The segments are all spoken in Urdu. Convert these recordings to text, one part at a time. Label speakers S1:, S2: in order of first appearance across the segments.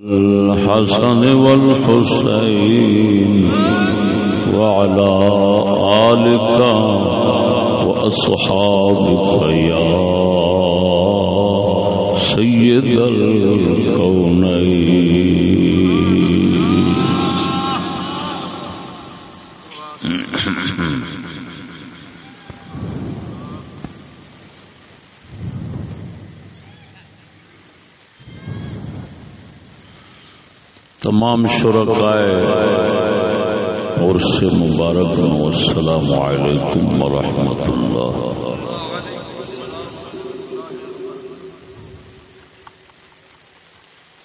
S1: الحسن والحسين وعلى آلك وأصحابك يا سيد الكونين. تمام شرکائے اور سے مبارک ہوں السلام علیکم ورحمۃ اللہ۔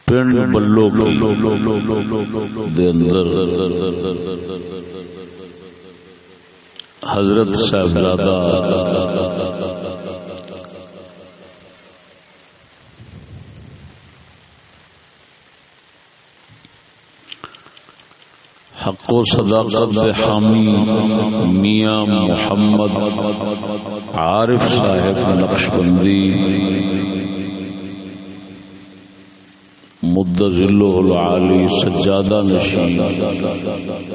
S1: پنڈ بلو دے اندر حضرت صاحبزادہ حق و صداقت حامی میاں محمد عارف صاحب نقش بندی مدذلہ العالی سجادہ نشین،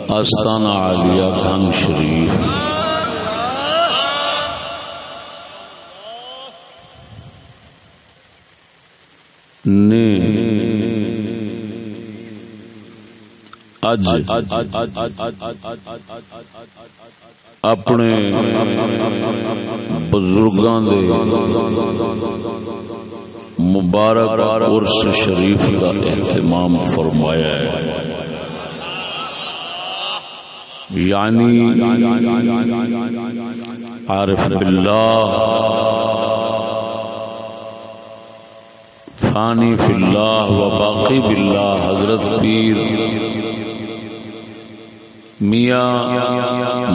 S1: آستانہ عالیہ گھن شریف۔ نے اج اپنے بزرگاں دے مبارک عرس شریف کا اہتمام فرمایا ہے یعنی عارف باللہ فانی فی اللہ و باقی باللہ، حضرت پیر میاں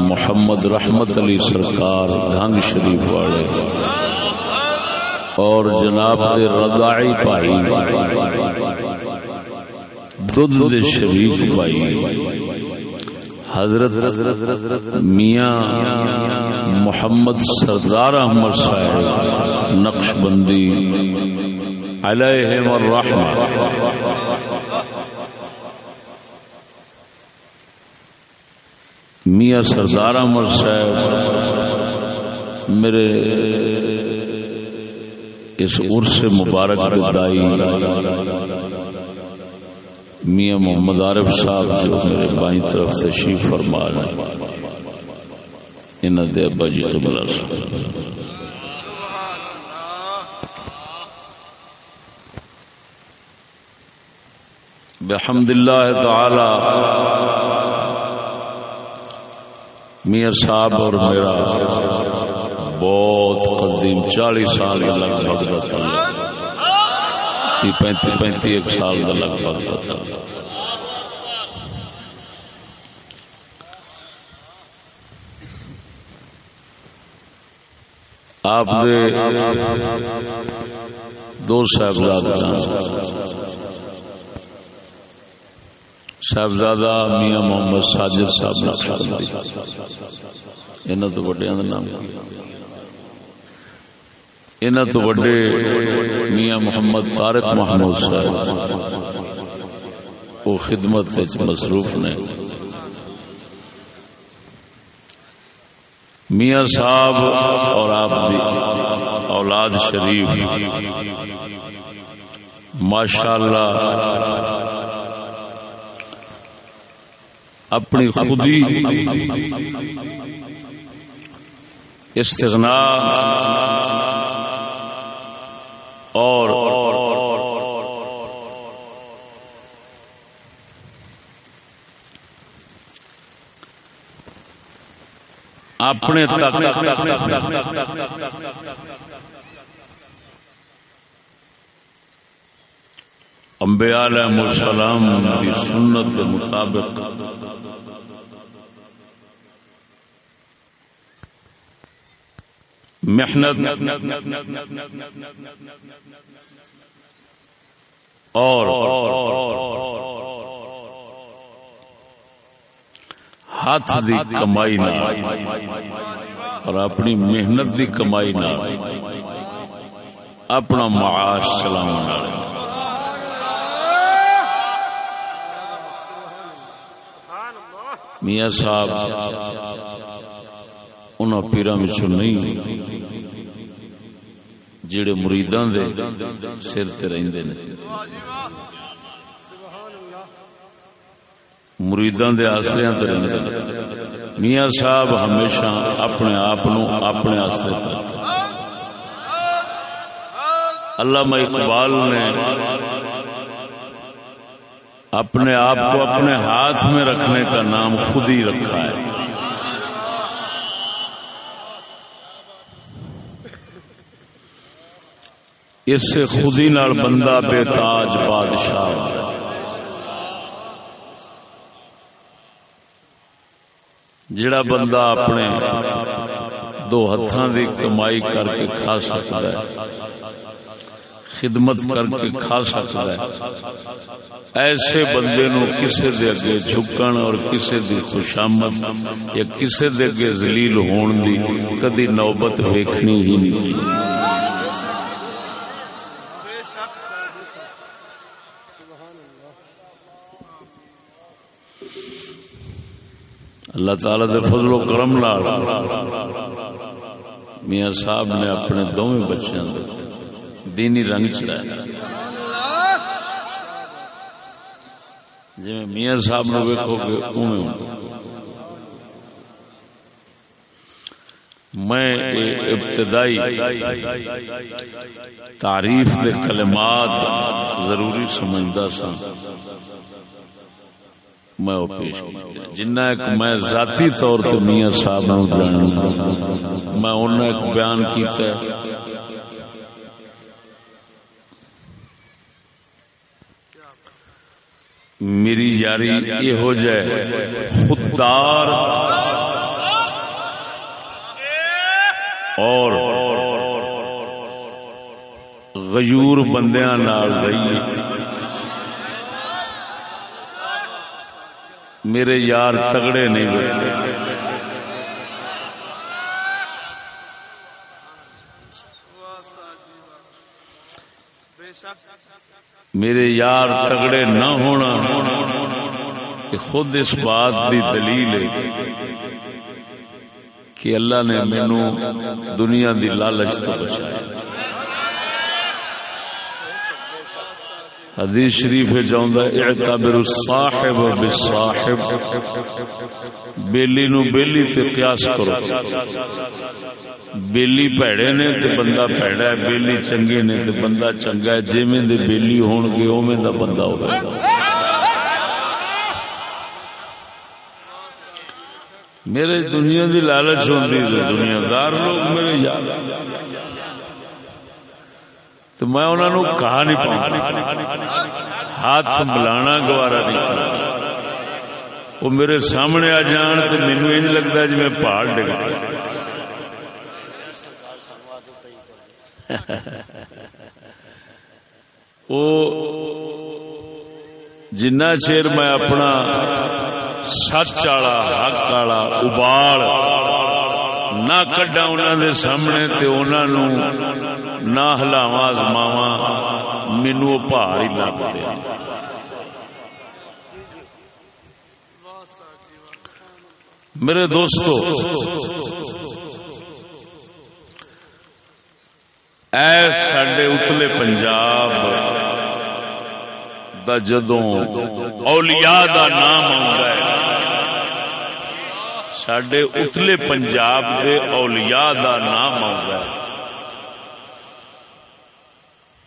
S1: محمد رحمت علی سرکار دھنگ شریف والے اور جناب ردائی پائی دودھ شریف پائی حضرت میاں محمد سردار احمد صاحب، نقش بندی علیہ الرحمہ میاں سردار امر صاحب، میرے اس عرس مبارک بدائی میاں محمد عارف صاحب جو میرے بائیں طرف تشریف فرما رہے ہیں انہوں دے ابا جی قبلہ صاحب بحمد اللہ تعالی. میاں صاحب اور میرا بہت قدیم چالیس سال کا لگ بھگ تھی پینتی پینتی ایک سال کا لگ بھگ تھا. آپ دو صاحبزاد صاحبزادہ میاں محمد ساجد صاحب نقش انہوں تو وڈیا نام۔ انہوں تو وڈے میاں محمد طارق محمود صاحب۔ وہ خدمت مصروف نے۔ میاں صاحب اور آپ اولاد شریف۔ ماشاءاللہ اپنی خودی استغنا اور اپنے انبیاء علیہ السلام کی سنت کے مطابق۔ محنت اور ہاتھ دی کمائی نہ اور اپنی محنت دی کمائی نہ اپنا معاش چلاؤ میاں صاحب ان پیرا نہیں جڑے مریداں دے سر تے رہندے نے۔ مریداں دے آسریاں تے رہندے نے۔ میاں صاحب ہمیشہ اپنے آپ اپنے آسرے تے علامہ اقبال نے اپنے آپ کو اپنے ہاتھ میں رکھنے کا نام خود ہی رکھا ہے۔ اس سے خود ہی نال بندہ بے تاج بادشاہ جڑا بندہ اپنے دو ہاتھوں کی کمائی کر کے کھا سکتا ہے۔ خدمت کر کے کھا سکتا ہے۔ ایسے بندے نو کسے دے اگے جھکن اور کسے دی خوشامد یا کسے دے اگے ذلیل ہون دی کدی نوبت ویکھنی ہی نہیں۔ اللہ تعالی دے فضل و کرم نال میاں صاحب نے اپنے دوویں بچیاں دے دینی رنگ چڑھایا جی میاں صاحب نو ویکو گے میں ابتدائی تعریف دے کلمات ضروری سمجھتا سا میں وہ پیش جنہ ایک میں ذاتی طور تے میاں صاحب نو جانوں میں انہیں ایک بیان کیتا ہے۔ میری یاری یہ ہو جائے۔ خوددار۔ اور غیور بندیاں نال رہی۔ میرے یار تگڑے نہیں ہوئے۔ میرے یار تگڑے نہ ہونا کہ خود اس بات کی دلیل ہے کہ اللہ نے مینو دنیا دی لالچ تو بچایا۔ حدیث شریف جاؤں اعتبر الصاحب بالصاحب۔ بیلی نو بیلی تے قیاس کرو۔ بیلی پیڑے نے تے بندہ پیڑا ہے، بیلی چنگے نے تے بندہ چنگا ہے۔ جویں دے بیلی ہون گے، اوویں دا بندہ ہوگا۔ میرے دنیا دی لالچ ہوندی تے دنیا دار لوگ میرے یاد تو میں انہوں نے کہا نہیں پاؤں۔ ہاتھ ملانا، گوارا نہیں وہ میرے سامنے آ جان تو مینو یہ لگتا جی میں پہاڑ ڈگ وہ جنا چیر میں اپنا سچ آلا حق آلا ابال نہ کڈا انہوں دے سامنے تے انہوں نہ ہلاوا زماوا مینو پہاڑ ہی لگتے میرے دوستو اے سڈے اتلے پنجاب دا جدوں اولیاء دا نام آتا ہے۔ سڈے اتلے پنجاب دے اولیاء دا نام آتا ہے۔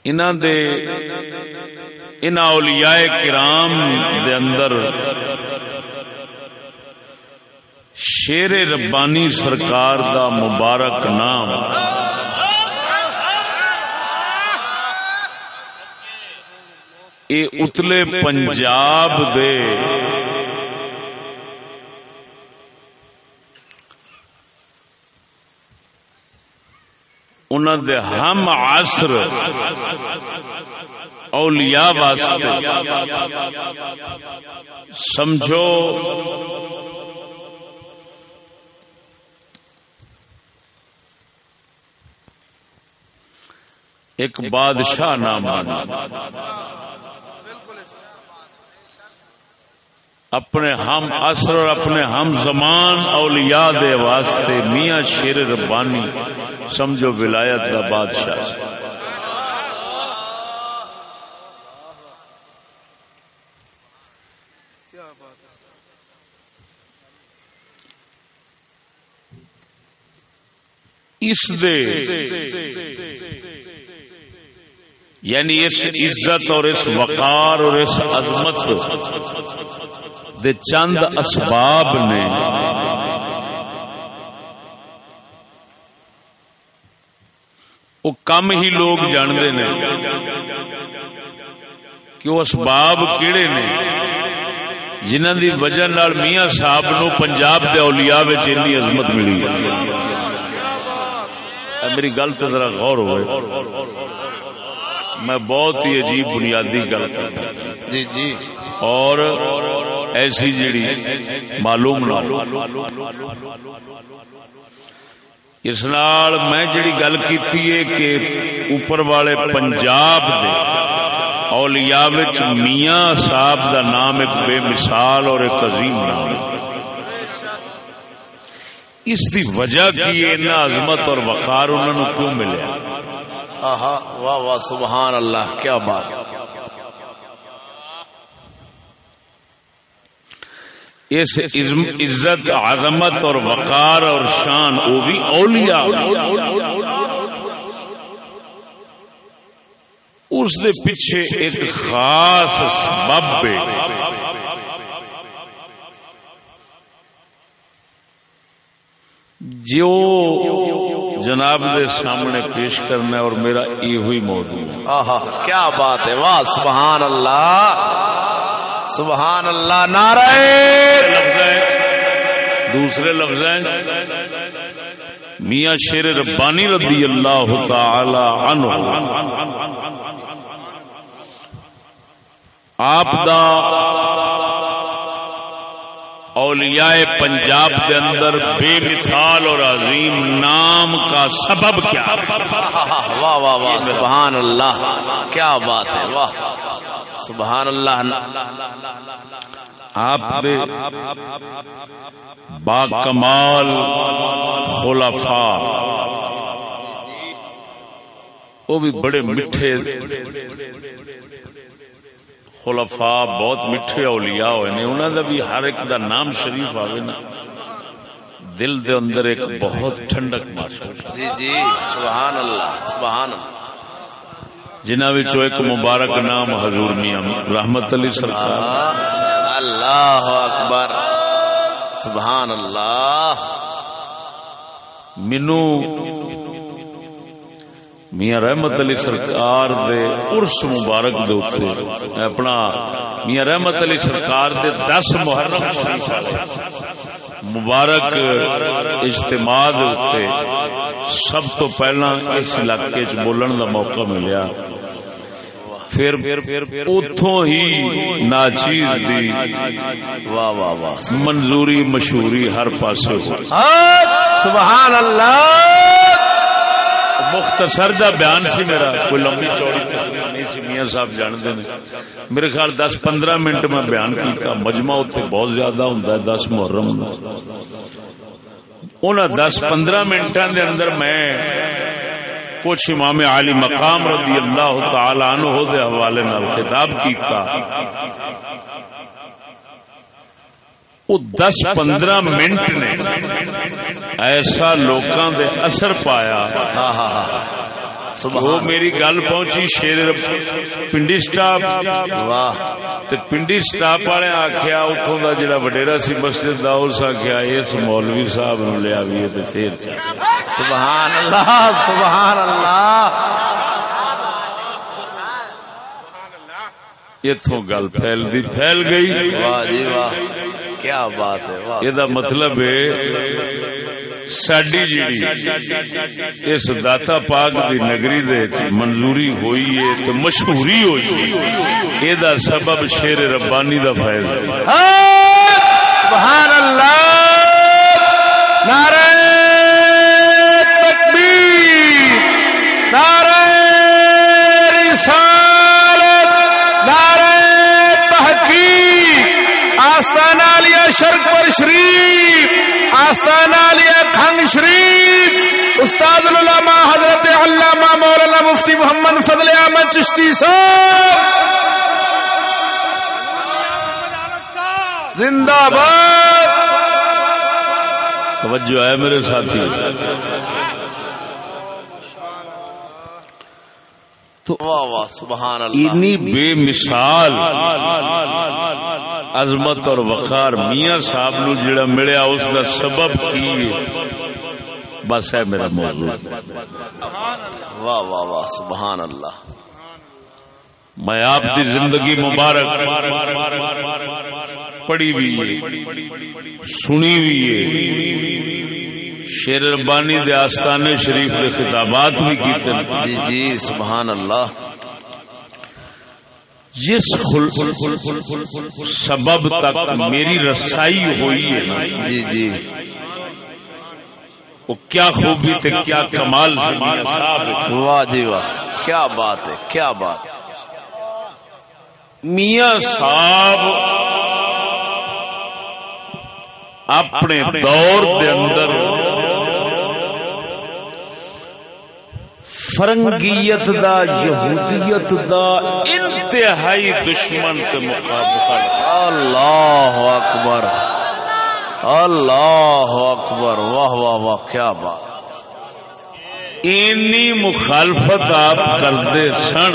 S1: انہاں دے انہاں اولیاء کرام دے اندر شیر ربانی سرکار دا مبارک نام۔ اے اتلے پنجاب دے۔ انہوں دے ہم عصر اولیاء واسطے۔ سمجھو؟ ایک بادشاہ نام اپنے ہم اثر اور اپنے ہم زمان اولیاء دے واسطے میاں شیر ربانی، سمجھو ولایت کا بادشاہ۔ اس دے یعنی اس عزت اور اس وقار اور اس عظمت دے چند اسباب نے وہ کم ہی لوگ جانتے ہیں کہ وہ اسباب کیڑے نے جنہ دی وجہ نال میاں صاحب نو پنجاب دے اولیاء وچ اتنی عظمت ملی۔ میری گل تو ذرا غور ہوئے۔ میں بہت ہی عجیب بنیادی گل کر
S2: جی جی۔
S1: اور ایسی جڑی معلوم نہ اس نال میں جڑی گل کی کہ اوپر والے پنجاب دے اولیاء وچ میاں صاحب دا نام ایک بے مثال اور ایک عظیم نام اس دی وجہ کی اتنا عظمت اور وقار انہوں نے کیوں ملیا؟
S2: واہ واہ، سبحان اللہ، کیا بات۔
S1: اس عزت، عظمت اور وقار اور شان، وہ بھی اولیاء۔ اس دے پیچھے ایک خاص سبب جو جناب دے سامنے پیش کرنا اور میرا یہ ہوئی موضوع
S2: کیا بات ہے، واہ، سبحان اللہ۔ سبحان اللہ نعرہ
S1: دوسرے لفظ میاں شیر ربانی رضی اللہ تعالی عنہ۔ آپ دا اولیاء پنجاب کے اندر بے مثال اور عظیم نام کا سبب کیا؟
S2: واہ واہ واہ سبحان اللہ کیا بات ہے واہ۔ سبحان اللہ۔
S1: آپ دے با کمال خلفاء۔ وہ بھی بڑے میٹھے خلفا بہت میٹھے اولیاء ہوئے نے۔ انہوں دا بھی ہر ایک دا نام شریف آوے نا۔ دل دے اندر ایک بہت ٹھنڈک محسوس
S2: جی جی سبحان اللہ سبحان اللہ۔
S1: جنہ وچوں ایک مبارک نام حضور میاں رحمت علی سرکار۔
S2: اللہ اکبر۔ سبحان اللہ۔
S1: مینوں میاں رحمت علی سرکار دے عرس مبارک دے اوپر اپنا میاں رحمت علی سرکار دے دس محرم مبارک اجتماع سب تو پہلا اس علاقے چ بولن دا موقع ملیا۔ پھر اتوں ہی ناچیز دی
S2: واہ واہ واہ
S1: منظوری مشہوری ہر پاسے
S2: سبحان اللہ!
S1: مختصر جا بیان سی میرا، کوئی لمبی چوڑی نہیں سی، میاں صاحب جانتے ہیں۔ میرے خیال دس پندرہ منٹ میں بیان کیتا، مجمع اتنے بہت زیادہ ہوں دس محرم ان دس پندرہ منٹوں دے اندر میں کچھ امام علی مقام رضی اللہ تعالی عنہ دے حوالے نال خطاب کیتا۔ وہ دس پندرہ منٹ نے ایسا لوکاں دے اثر پایا۔ وہ میری گل پہنچی شیر پنڈی سٹاپ۔ پنڈی سٹاپ والے آخیا اتوں کا جڑا وڈیرا سی مسجد کا اس آخیا اس مولوی صاحب نو لیا بھی پھر
S2: سبحان اللہ سبحان اللہ۔
S1: اتوں گل پھیل دی پھیل گئی۔
S2: واہ جی واہ۔ کیا بات ہے
S1: یہ مطلب ہے ساڈی جیڑی اس داتا پاک دی نگری دے منظوری ہوئی ہے تو مشہوری ہوئی ہے۔ یہ سبب شیر ربانی دا فائد
S2: سبحان اللہ۔ نعرہ تکبیر۔ نعرہ رسالت۔ نعرہ تحقیق۔ آستان شریف آستانہ لیا کھنگ شریف استاد العلماء حضرت علامہ مولانا مفتی محمد فضل احمد چشتی صاحب زندہ باد
S1: توجہ ہے میرے ساتھی
S3: واہ واہ سبحان اللہ
S1: انی بے مثال عظمت اور وقار میاں صاحب نو جڑا ملیا اس کا سبب کی ہے؟ بس ہے میرا موضوع۔
S3: واہ واہ واہ سبحان اللہ۔
S1: میں آپ کی زندگی مبارک پڑھی ہوئی ہے سنی ہوئی ہے۔ شیر ربانی دے آستانے شریف دے خطابات بھی کیتے
S3: جی جی سبحان اللہ۔
S1: جس. سبب تک میری رسائی ہوئی ہے نا
S3: جی جی
S1: وہ کیا خوبی تے کیا کمال
S3: واہ جی واہ کیا بات ہے کیا بات
S1: میاں صاحب اپنے دور دے اندر فرنگیت دا یہودیت دا انتہائی دشمن سے مقابلہ۔
S3: اللہ اکبر۔ اللہ اکبر۔ واہ واہ واہ کیا بات۔
S1: اینی مخالفت آپ کرتے سن۔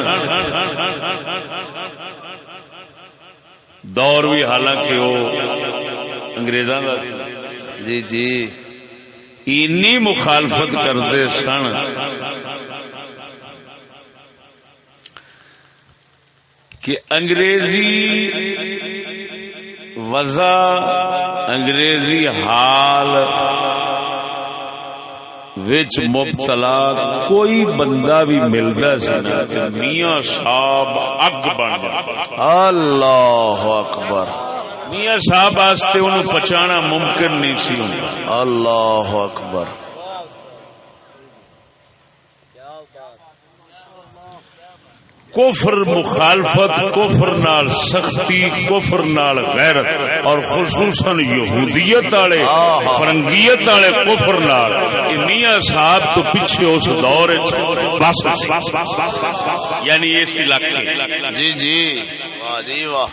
S1: دور بھی حالانکہ وہ انگریزاں دا
S3: جی جی۔
S1: اینی مخالفت کرتے سن۔ کہ انگریزی وضع انگریزی حال وچ مبتلا کوئی بندہ بھی ملتا سی میاں صاحب اگ بن
S3: اللہ اکبر۔
S1: میاں صاحب واسطے انہوں ممکن نہیں سی
S3: اللہ اکبر۔
S1: کفر مخالفت، کفر نال سختی، کفر نال غیرت، اور خصوصاً یہودیت والے، فرنگیت والے کفر نال میاں صاحب تو پیچھے اس دور بس یعنی اس علاقے
S3: جی جی۔ واہ جی واہ۔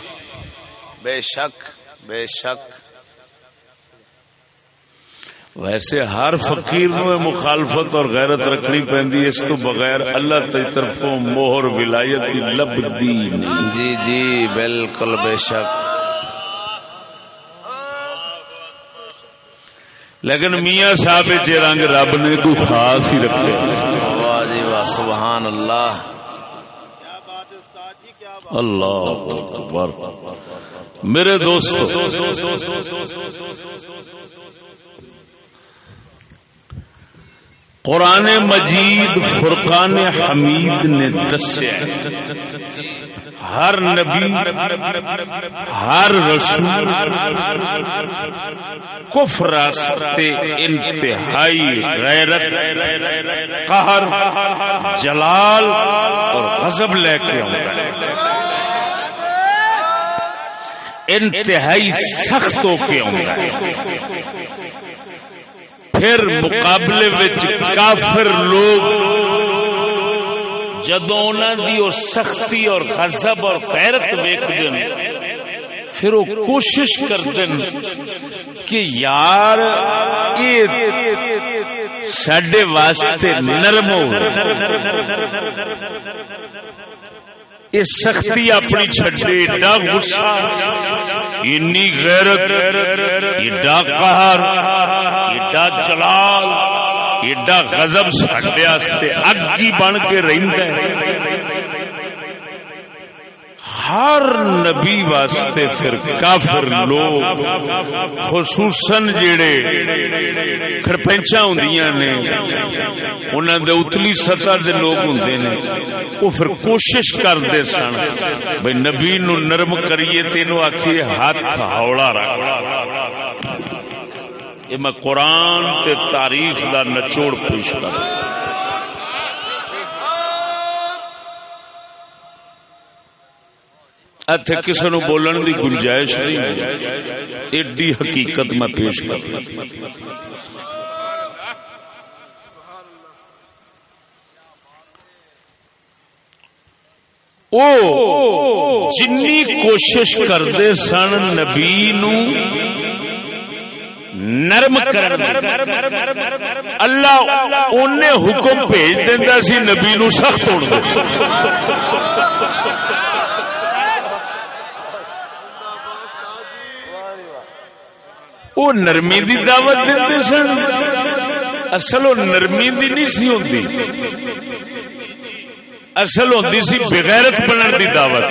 S3: بے شک بے شک۔
S1: ویسے ہر فقیر نو مخالفت اور غیرت رکھنی پیندی اس تو بغیر اللہ کی طرفوں مہر ولایت دی لبدی نہیں۔
S3: جی جی بالکل بے شک۔
S1: لیکن میاں صاحب چ رنگ رب نے کوئی خاص ہی رکھے۔
S3: واہ جی واہ سبحان اللہ۔
S1: اللہ اکبر۔ میرے دوست قرآن مجید فرقان حمید نے دسیا ہر نبی، ہر رسول کفر راستے، انتہائی غیرت، قہر، جلال اور غضب لے کے آتا ہے انتہائی سخت ہو کے آتا ہے پھر مقابلے وچ کافر لوگ جدو دی وہ سختی اور غضب اور غیرت ویکھدے نے پھر وہ کوشش کرتے کہ یار سڈے واسطے نرم ہو۔ سختی اپنی چھڈے ایڈا غصہ۔ انی غیرت، ایڈا قہر، ایڈا جلال، ایڈا غضب سڈے اگ کی بن کے رہندا ہے۔ ہر نبی واسطے پھر کافر لوگ، خصوصاً جڑے خرپنچا ہوں نے انہوں دے اتلی سطح دے لوگ ہوں نے وہ پھر کوشش کرتے سن بھائی نبی نو نرم کریے تینو آخیے ہاتھ ہولا رکھ۔ یہ میں قرآن تے تاریخ دا نچوڑ پیش کر اتنے کسی نو بولن کی گنجائش نہیں ایڈی حقیقت میں پیش کر۔ جنی کوشش کرتے سن نبی نو نرم کرن۔ اللہ انہیں حکم بھیج دینا سی نبی نو سخت ہونے وہ نرمی دی دعوت دے سن۔ اصل وہ نرمی دی نہیں سی ہوتی اصل ہوتی سی بغیرت بنن دی دعوت۔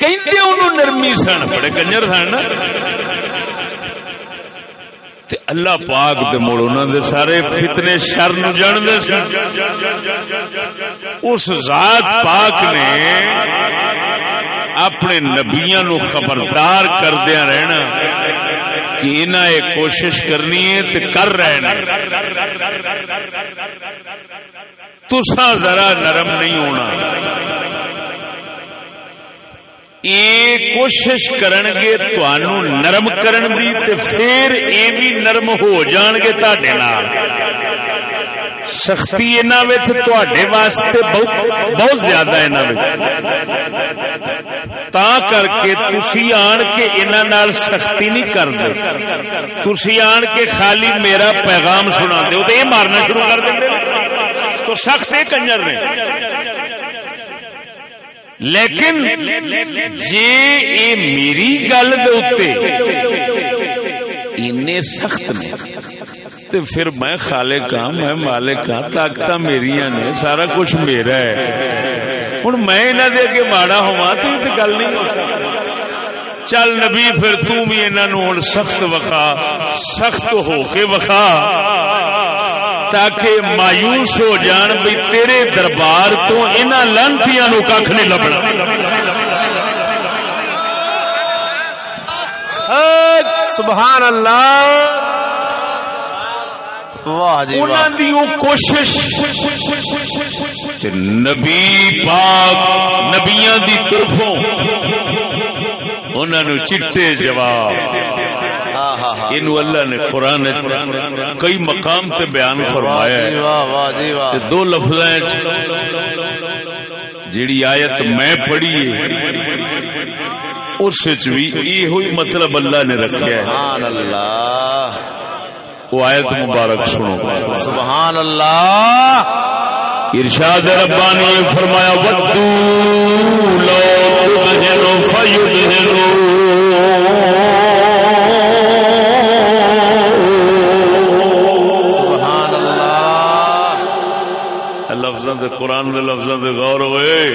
S1: کہندے انہوں نرمی سن، بڑے کنجر سن تے اللہ پاک دے مڑ انہوں دے سارے فتنے شر نو جان دے سن۔ اس ذات پاک نے اپنے نبیاں نو خبردار کردیا رہنا کہ انہیں ایک کوشش کرنی ہے تے کر رہے ہیں۔ تسا ذرا نرم نہیں ہونا۔ کوشش کرن گے نرم کرن دی تے پھر اے بھی نرم ہو جان گے تڈے سختی تے واسطے بہت زیادہ تا کر کے تسی آن کے انہوں سختی نہیں کرتے۔ تسی آن کے خالی میرا پیغام سنا دو تو یہ مارنا شروع کر دیں تو سخت کنجر نے لیکن جی اے میری گل سخت نے۔ تو پھر میں خالق ہاں میں مالک ہاں طاقت میری نے، سارا کچھ میرا ہے۔ ہوں میں انہوں دے اگے ماڑا ہوا تو یہ گل نہیں ہو سکتی۔ چل نبی، پھر تم بھی انہوں ہوں سخت وکھا سخت ہو کے وکھا تاکہ مایوس ہو جان بھی تیرے دربار تو ان لانتیاں نو کھ نہیں لبنا۔
S2: سبحان اللہ۔
S1: جی کوشش نبی پاک نبیاں دی طرفوں انہوں نے چٹے جواب۔ اللہ نے قرآن کئی مقام تے بیان فرمایا جی دو لفظ جیڑی آیت میں پڑھی اس بھی یہ مطلب اللہ نے رکھا
S2: اللہ۔
S1: وہ آیت مبارک سنو۔
S2: سبحان اللہ۔
S1: ارشاد ربانی فرمایا ودو لو تدہنو فیدہنو دے قرآن دے لفظوں دے غور ہوئے۔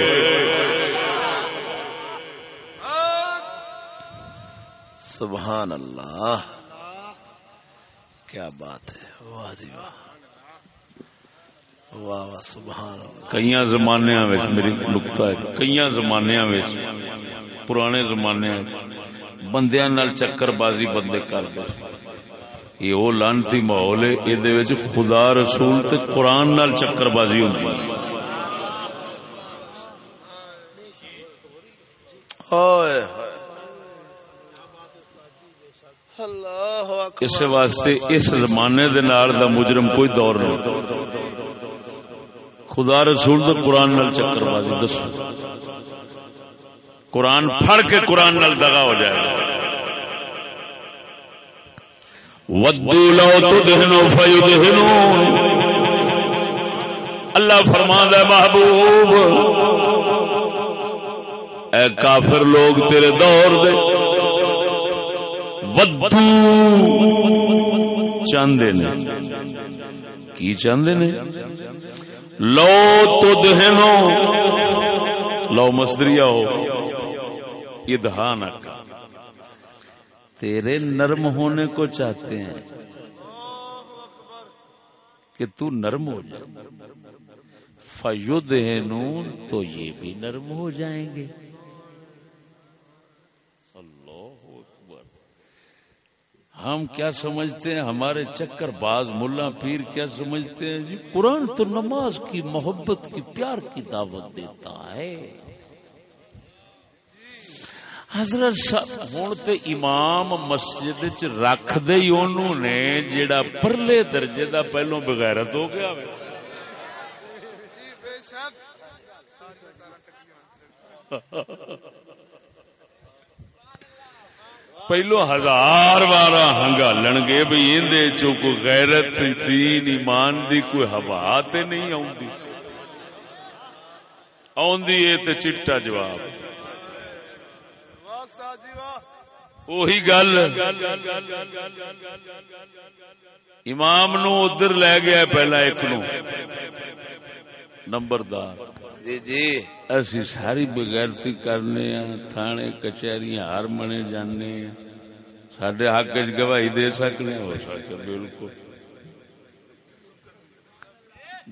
S2: سبحان اللہ۔ کیا بات ہے؟ واہ جی واہ۔ واہ واہ سبحان
S1: کئی میری نقطہ ہے۔ کئی پرانے زمانے بندیاں نال چکر بازی بندے کر دے یہ لانتی ماحول ہے یہ خدا رسول تے قرآن نال چکر بازی ہوتی اس واسطے اس زمانے دے نال دا مجرم کوئی دور نہیں خدا رسول تے قرآن نال چکر بازی، دسو۔ قرآن پھڑ کے قرآن نال دگا ہو جائے۔ ودو لو تدہنو فیدہنون اللہ فرمان ہے، محبوب، اے کافر لوگ تیرے دور دے۔ ودو چاندے نے۔ کی چاندے نے؟ لو تدہنو لو مصدریہ ہو۔ ادہانک تیرے نرم ہونے کو چاہتے ہیں کہ تو نرم ہو جائے۔ فیو تو یہ بھی نرم ہو جائیں گے۔ ہم کیا سمجھتے ہیں؟ ہمارے چکر باز ملا پیر کیا سمجھتے ہیں؟ جی قرآن تو نماز کی محبت، کی پیار کی دعوت دیتا ہے۔ حضرت صاحب، ہوں تے امام مسجد چ رکھ دے ہی انہوں نے، جیڑا پرلے درجے دا پہلوں بغیرت ہو گیا۔ ہوئے پہلو ہزار بار ہنگالن گے بھی اندے چو کوئی غیرت دین ایمان دی کوئی ہوا تے نہیں آؤندی آؤندی ہے تے چٹا جواب وہی گل امام نو ادھر لے گیا پہلا ایک نو نمبردار
S2: جی جی۔
S1: اسی ساری بغیرتی کرنے ہیں، تھانے کچہری ہار منے جانے ہیں۔ سڈے حق چ گواہی دے سکنے ہو سکے، بالکل۔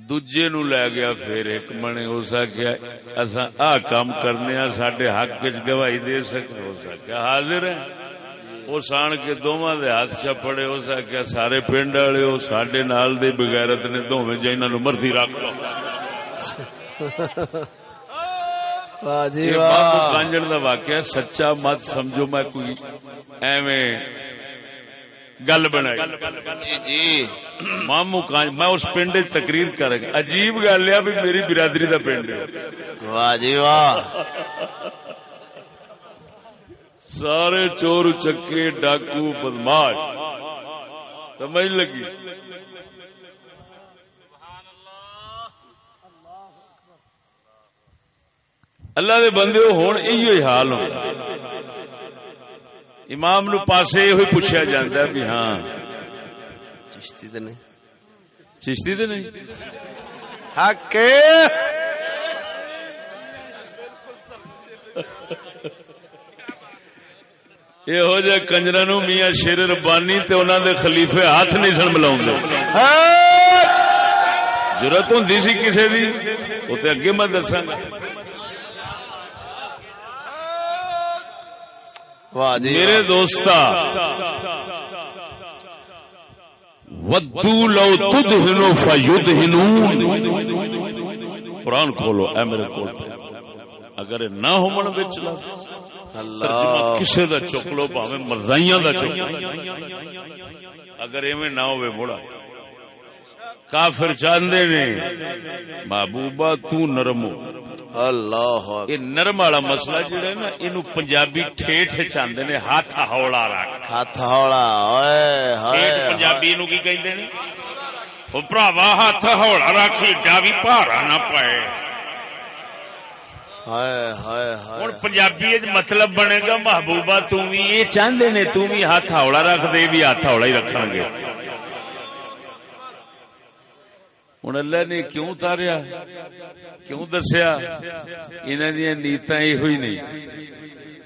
S1: دوجے نو لے گیا، پھر ایک منے، ہو سکیا اسا آ کام کرنے ہیں سڈے حق چ گواہی دے سکنے ہو سکیا۔ حاضر ہیں؟ وہ سان کے دونوں دے ہاتھ چپڑے ہو سکیا، سارے پنڈ والے ہو سڈے نال دے بغیرت نے دونوں جنہوں نے مرضی رکھ لو۔
S2: واہ جی واہ
S1: کانجڑ دا واقعہ سچا مت سمجھو میں کوئی ایویں گل بنائی
S2: جی
S1: مامو کانج میں اس پنڈ تقریر کر عجیب گل ہے بھی میری برادری دا پنڈ ہے
S2: واہ جی واہ
S1: سارے چور چکے ڈاکو بدماش سمجھ لگی اللہ دے بندے ہون ایو ہی حال ہو امام نو پاسے یہ پوچھا جاتا ہے بھی ہاں۔
S2: چشتی تو نہیں۔
S1: چشتی تے نہیں؟
S2: حق۔
S1: یہ ہو جائے کنجرا نو میاں شیر ربانی تے انہاں دے خلیفے ہاتھ نہیں سن ملاؤں ضرورت ہوں سی کسی دی؟ وہ تے اگے میں دساں گا
S2: واہ جی
S1: میرے دوستا ودو لو تدہنو فیدہنون۔ قرآن کھولو اے میرے کول پہ۔ اگر نہ ہو من بچ لا
S2: اللہ۔
S1: کسے دا چک لو پاوے مرزائیاں دا چک۔ لو اگر ایویں نہ ہوئے مڑا کافر چاندے نے محبوبہ تو نرم ہو
S2: اللہ
S1: یہ نرم والا مسئلہ جڑا ہے نا اینو پنجابی ٹھیٹھ چاندے نے ہاتھ ہولا رکھ
S2: ہاتھ ہولا اوئے ہائے
S1: پنجابی نو کی کہندے نے؟ او بھراوا ہاتھ ہولا رکھ ایڈا بھی بھارا نہ پئے
S2: ہائے ہائے ہائے
S1: ہن پنجابی وچ مطلب بنے گا محبوبہ تو بھی یہ چاہندے نے تو بھی ہاتھ ہولا رکھ دے بھی ہاتھ ہولا ہی رکھن گے۔ ہوں اللہ نے کیوں اتاریا کیوں دسیا انہاں دیا نیتاں یہ نہیں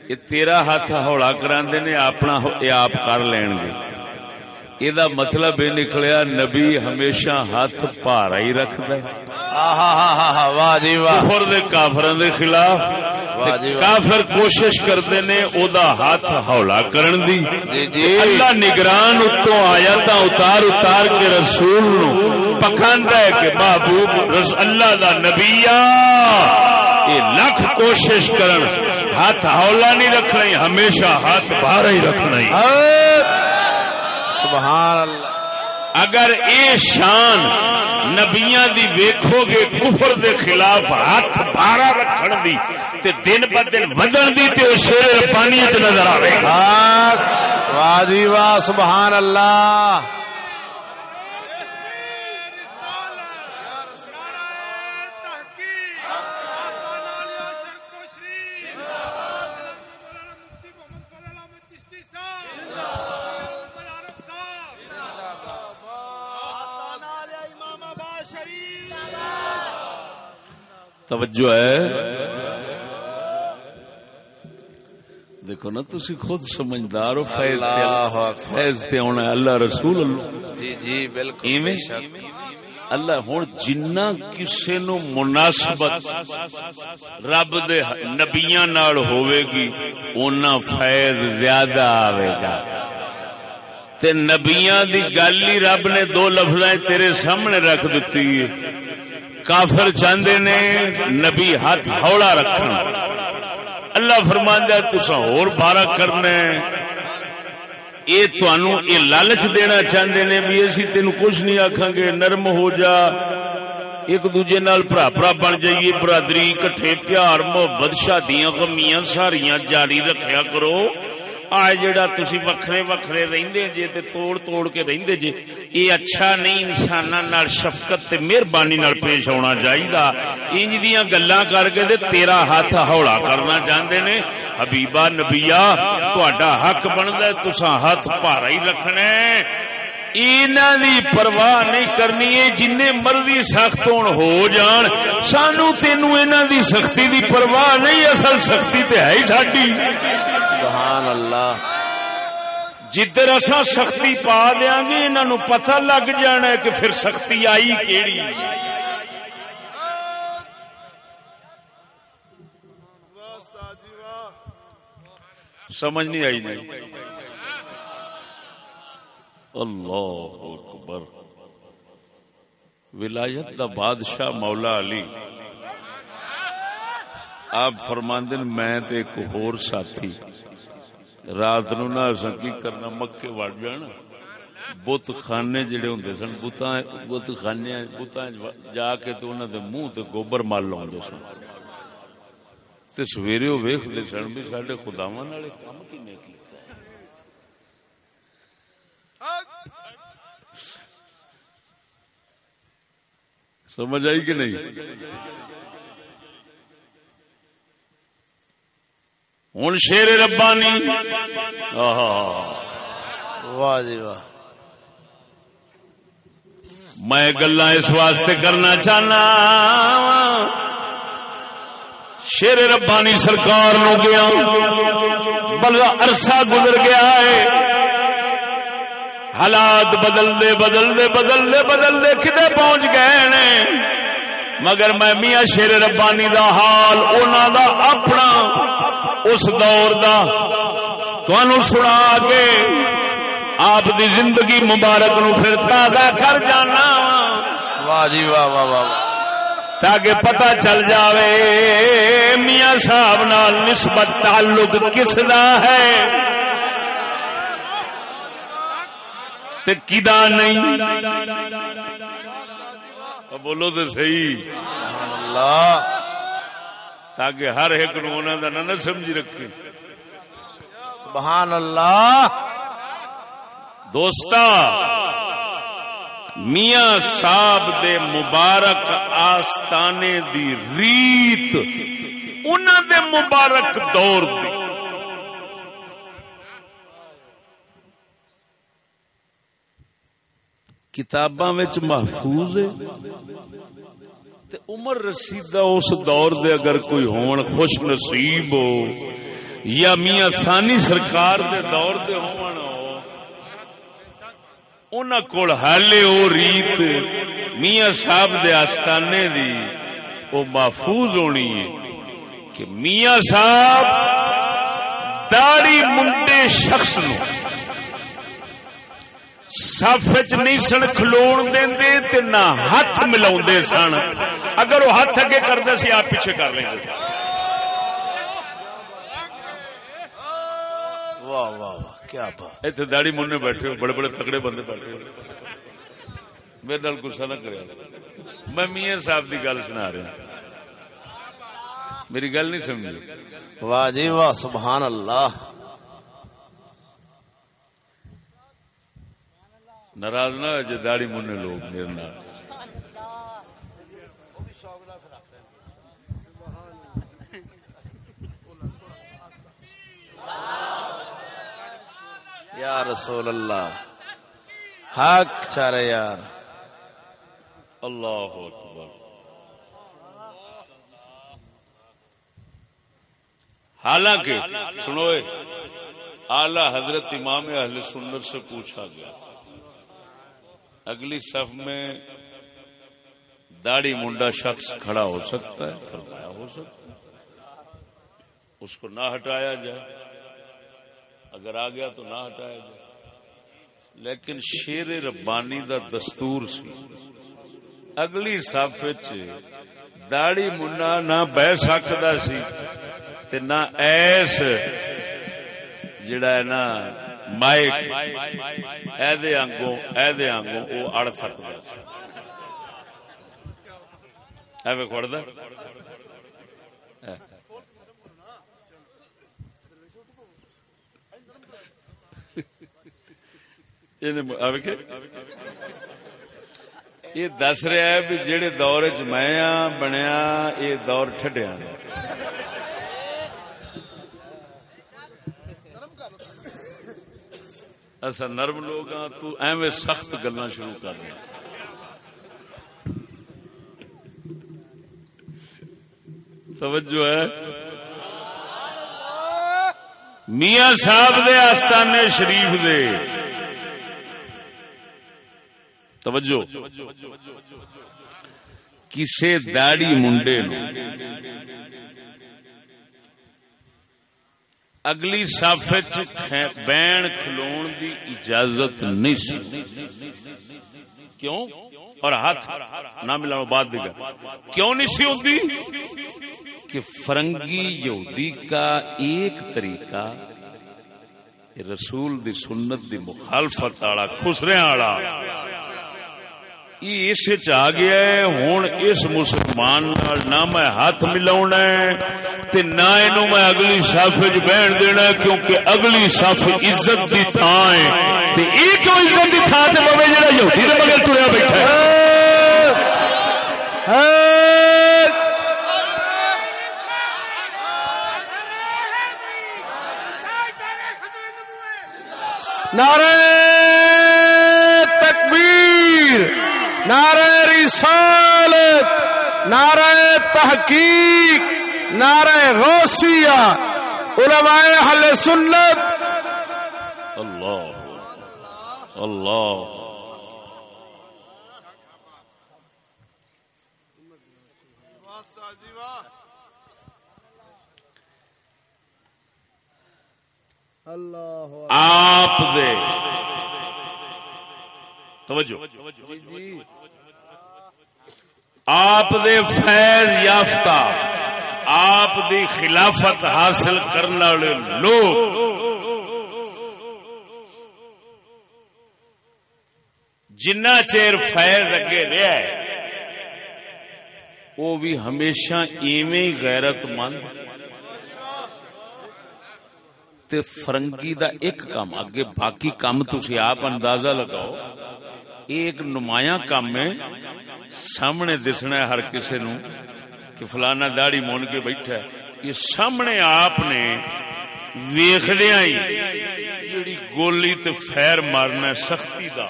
S1: یہ تیرا ہاتھ ہولا کرا نے اپنا آپ کر لین گے یہ مطلب یہ نکلیا نبی ہمیشہ ہاتھ پارا ہی رکھد کفر دے کافراں دے خلاف کافر کوشش کرتے نے او دا ہاتھ ہولا کرن دی اللہ نگران اتوں آیات اتار اتار کے رسول نو ہے کہ محبوب رس اللہ دا نبی یہ لکھ کوشش کرن ہاتھ ہولا نہیں رکھنا ہمیشہ ہاتھ باہر ہی رکھنا
S2: سبحان اللہ۔
S1: اگر اے شان نبیاں دی ویکھو گے کفر دے خلاف ہاتھ بارہ رکھن دی تے دن ب دن ودن دی تے او شیر پانی چ نظر آئے گا۔
S2: واہ جی واہ، سبحان اللہ۔
S1: توجہ ہے۔ دیکھو نا تسی خود سمجھدار ہو فیض تے فیض تے ہونا اللہ رسول اللہ۔
S2: جی جی بالکل
S1: ایویں؟
S2: بے شک۔
S1: اللہ ہوں جنہ کسے نو مناسبت رب دے نبیاں نال ہوے گی اونا فیض زیادہ آوے گا تے نبیاں دی گل ہی رب نے دو لفظاں تیرے سامنے رکھ دتی ہے۔ کافر چاہندے نے نبی ہاتھ ہولا رکھن اللہ فرماندہ تسا اور بارہ کرنا یہ تھانو یہ لالچ دینا چاہتے نے بھی، اسی تین کچھ نہیں آخان گے، نرم ہو جا۔ ایک دوجے نال برا برا بن جائیے، برادری، کٹھے پیار، محبت، شادیاں، غمیاں، ساریاں جاری رکھیا کرو۔ آ جڑا تسی وکھرے وکھرے رہندے جے تے توڑ توڑ کے رہندے جے یہ اچھا نہیں انساناں نال شفقت تے مہربانی نال پیش ہونا چاہیدا۔ انج دیاں گلاں کر کے تے تیرا ہاتھ ہولا کرنا چاہندے نے۔ حبیبا نبیا تہاڈا حق بندا ہے، تساں ہاتھ بھارا ہی رکھنا ہے۔ اینا دی پرواہ نہیں کرنی ہے جن مرضی سخت ہون ہو جان۔ سانو تینو اینا دی سختی دی پرواہ نہیں، اصل سختی تے ہے ہی ساڈی۔
S2: سبحان اللہ۔
S1: جدھر اصا سختی پا دیا گے انہوں پتہ لگ جانا ہے کہ پھر سختی آئی کیڑی۔ سمجھ نہیں آئی نہیں اللہ اکبر۔ ولایت دا بادشاہ مولا علی۔ آپ فرماندن، میں تے ایک ہور ساتھی۔ رات نو نہ اساں کی کرنا؟ مکے وڑ جانا بت خانے جڑے ہوندے سن، بتاں، بت خانے، بتاں جا کے تے انہاں دے منہ تے گوبر مال لاوندے سن۔ تے سویرے او ویکھدے سن بھی ساڈے خداواں نال کم کنے کیتا ہے۔ سمجھ آئی کہ نہیں؟ ہوں شیر ربانی۔
S2: واہ جی واہ۔
S1: میں گلا اس واسطے کرنا چاہنا شیر ربانی سرکار نو گیا۔ بلا عرصہ گزر گیا ہے۔ حالات بدل دے بدل دے بدل دے بدل دے کدے پہنچ گئے نے۔ مگر میں میاں شیر ربانی دا حال اونا دا اپنا۔ اس دور دا تو سنا کے آپ دی زندگی مبارک نو پھر تازہ کر جانا
S2: واہ جی واہ واہ واہ۔
S1: تاکہ پتہ چل جاوے میاں صاحب نال نسبت تعلق کس دا ہے۔ تے کدا نہیں؟ بولو تو صحیح۔
S2: اللہ۔
S1: تاکہ ہر ایک نو انہاں دا نہ سمجھ رکھے۔
S2: سبحان اللہ۔
S1: دوستا میاں صاحب دے مبارک آستانے دی ریت انہاں دے مبارک دور دی۔ کتاباں محفوظ ہے۔ تے عمر رسیدہ اس دور دے اگر کوئی ہون خوش نصیب ہو، یا میاں ثانی سرکار دے دور دے ہون انہاں کول حالے او ریت میاں صاحب دے آستانے دی وہ محفوظ ہونی ہے کہ میاں صاحب داڑی منڈے شخص نو سف چ نہیں سن کھلو دے تے نہ ہاتھ ملا سن۔ اگر وہ ہاتھ اگے کرتے سی آپ پیچھے کر لیں گے۔
S2: واہ واہ واہ کیا بات۔
S1: اتنے داڑی منہ بیٹھے ہو بڑے بڑے تکڑے بندے بیٹھے ہو۔ میرے نال گسا نہ کرے۔ میں میاں صاحب کی گل سنا رہا میری گل نہیں سمجھی
S2: واہ جی واہ سبحان اللہ۔
S1: ناراض نہ ہو جائے داڑی منہ لوگ میرے نال۔
S2: یا رسول اللہ حق چارے یار۔
S1: اللہ اکبر۔ حالانکہ سنو اعلی حضرت امام اہل سنت سے پوچھا گیا۔ اگلی صف میں داڑھی منڈا شخص کھڑا ہو سکتا ہے، فرمایا ہو سکتا ہے۔ اس کو نہ ہٹایا جائے۔ اگر آ گیا تو نہ ہٹایا جائے۔ لیکن شیر ربانی دا دستور سی۔ اگلی صف داڑی منا نہ بہ سکتا سی تے نہ ایس جڑا ہے نا مائک آنگوں آنگوں، او اڑ سکتا ہے۔ یہ دس رہا ہے بھی جہے دور چ میں بنیا، یہ دور ٹھڈیا اصا نرم لوگ ہاں تو ایویں سخت گلا شروع کر دیا۔ توجہ ہے۔ میاں صاحب دے آستانے شریف دے۔ توجہ۔ کسے داڑی منڈے نو۔ اگلی صف بین کھلون دی اجازت نہیں سی۔ کیوں؟ اور ہاتھ نہ ملانا بعد دیگا کیوں نہیں سی ہوتی کہ فرنگی یہودی کا ایک طریقہ رسول دی سنت دی مخالفت آڑا خسرے آڑا یہ اس آ گیا ہے ہوں اس مسلمان نہ میں ہاتھ ملا تے نہ اینو میں اگلی صف چ بہن دینا کیونکہ اگلی صف عزت دی تھان ہے۔ تے یہ کیوں عزت دی تھان تے پوے جڑا یہودی دے مگر ٹریا بیٹھا ہے؟
S4: نعرہ نعرہ رسالت نعرہ تحقیق نعرہ غوثیہ علماء حل سنت۔
S1: اللہ اللہ۔ آپ دے۔ توجہ۔ آپ دے فیض یافتہ، آپ دی خلافت حاصل کرنے والے لوگ۔ جنہ چیر فیض اگے رہا ہے، وہ بھی ہمیشہ ایویں غیرت مند۔ تے فرنگی دا ایک کام، اگے باقی کام تھی آپ اندازہ لگاؤ، ایک نمایاں کام ہے سامنے دسنا ہے ہر کسی نو کہ فلانا داڑی مون کے بیٹھا ہے۔ یہ سامنے آپ نے ویخدیا ہی جڑی گولی تے فیر مارنا سختی دا۔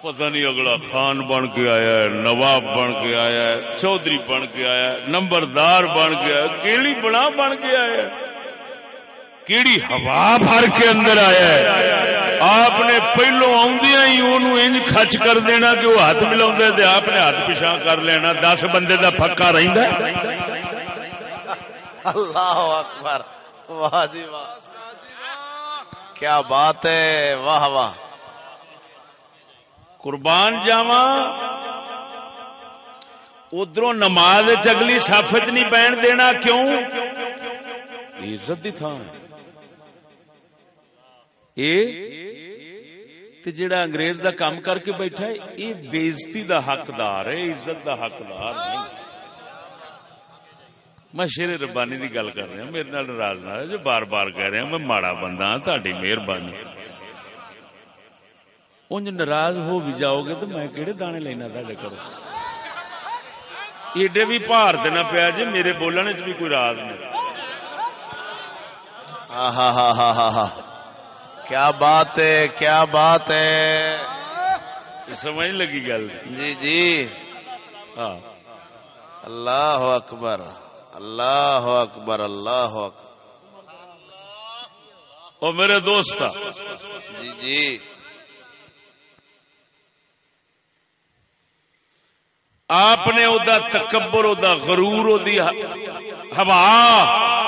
S1: پتہ نہیں اگلا خان بن کے آیا ہے، نواب بن کے آیا ہے، چودھری بن کے آیا ہے، نمبردار بن کے آیا کیلی بنا بن کے آیا ہے۔ کیڑی ہوا بھر کے اندر آیا ہے؟ آپ نے پہلو آدیا ہی انج خچ کر دینا کہ وہ ہاتھ ملا آپ نے ہاتھ پچھا کر لینا دس بندے کا پکا رہ
S2: اللہ اکبر واہ جی واہ۔ کیا بات ہے واہ واہ۔
S1: قربان جاوا ادھر نماز اگلی سفت نہیں بہن دینا کیوں؟ عزت دی تھان تے جڑا انگریز دا کام کر کے بیٹھا ہے یہ بےزتی دا حقدار ہے عزت دا حقدار نہیں۔ میں شیر ربانی دی گل کر رہا میرے نال ناراض نہ جو بار بار کہہ رہا میں ماڑا بندہ ہاں تاری مہربانی۔ انج ناراض ہو بھی جاؤ گے تو میں کہڑے دانے لینا تھے کرو ایڈے بھی بھار دینا پیا جی میرے بولنے چ بھی کوئی راز نہیں۔
S2: ہاں ہاں ہاں ہاں ہاں کیا بات ہے کیا بات ہے؟
S1: سمجھ لگی گل۔
S2: جی جی۔
S1: ہاں۔
S2: اللہ اکبر اللہ اکبر اللہ اکبر۔
S1: او میرے دوست
S2: جی جی۔
S1: آپ نے او دا تکبر او دا غرور او دی ہوا۔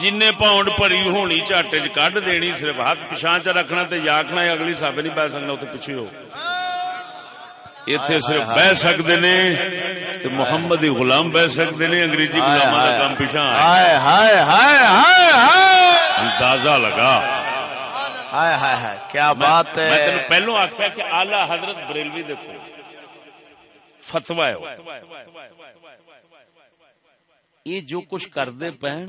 S1: جن پاؤنڈ پری ہونی چاٹے چ کڈ دینی صرف ہاتھ پچھا چ رکھنا تے یاکنا اگلی سب نہیں پی سکنا اتنے پیچھے ہو اتے صرف بہ سکتے نے محمد غلام بہ سکتے نے انگریزی غلام کا کام
S2: ہائے
S1: اندازہ لگا
S2: ہائے ہائے ہائے کیا بات
S1: میں
S2: ہے
S1: پہلو آخیا کہ آلہ حضرت بریلوی دیکھو فتوا ہے یہ جو کچھ کرتے پہن،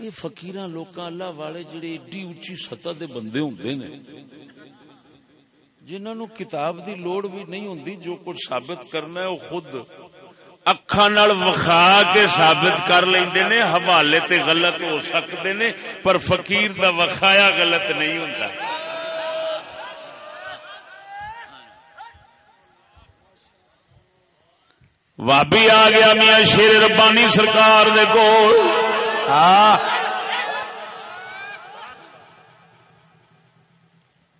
S1: یہ فقیر لوگ اللہ والے جڑے ایڈی اچھی سطح دے بندے ہوں نے۔ جنہوں نو کتاب دی لوڑ بھی نہیں ہوندی، جو کچھ ثابت کرنا ہے، وہ خود اکھاں نال وکھا کے ثابت کر لیندے نے، حوالے تے غلط ہو سکتے نے، پر فقیر دا وکھایا غلط نہیں ہوندا۔ وابی آ گیا میاں شیر ربانی سرکار دے کول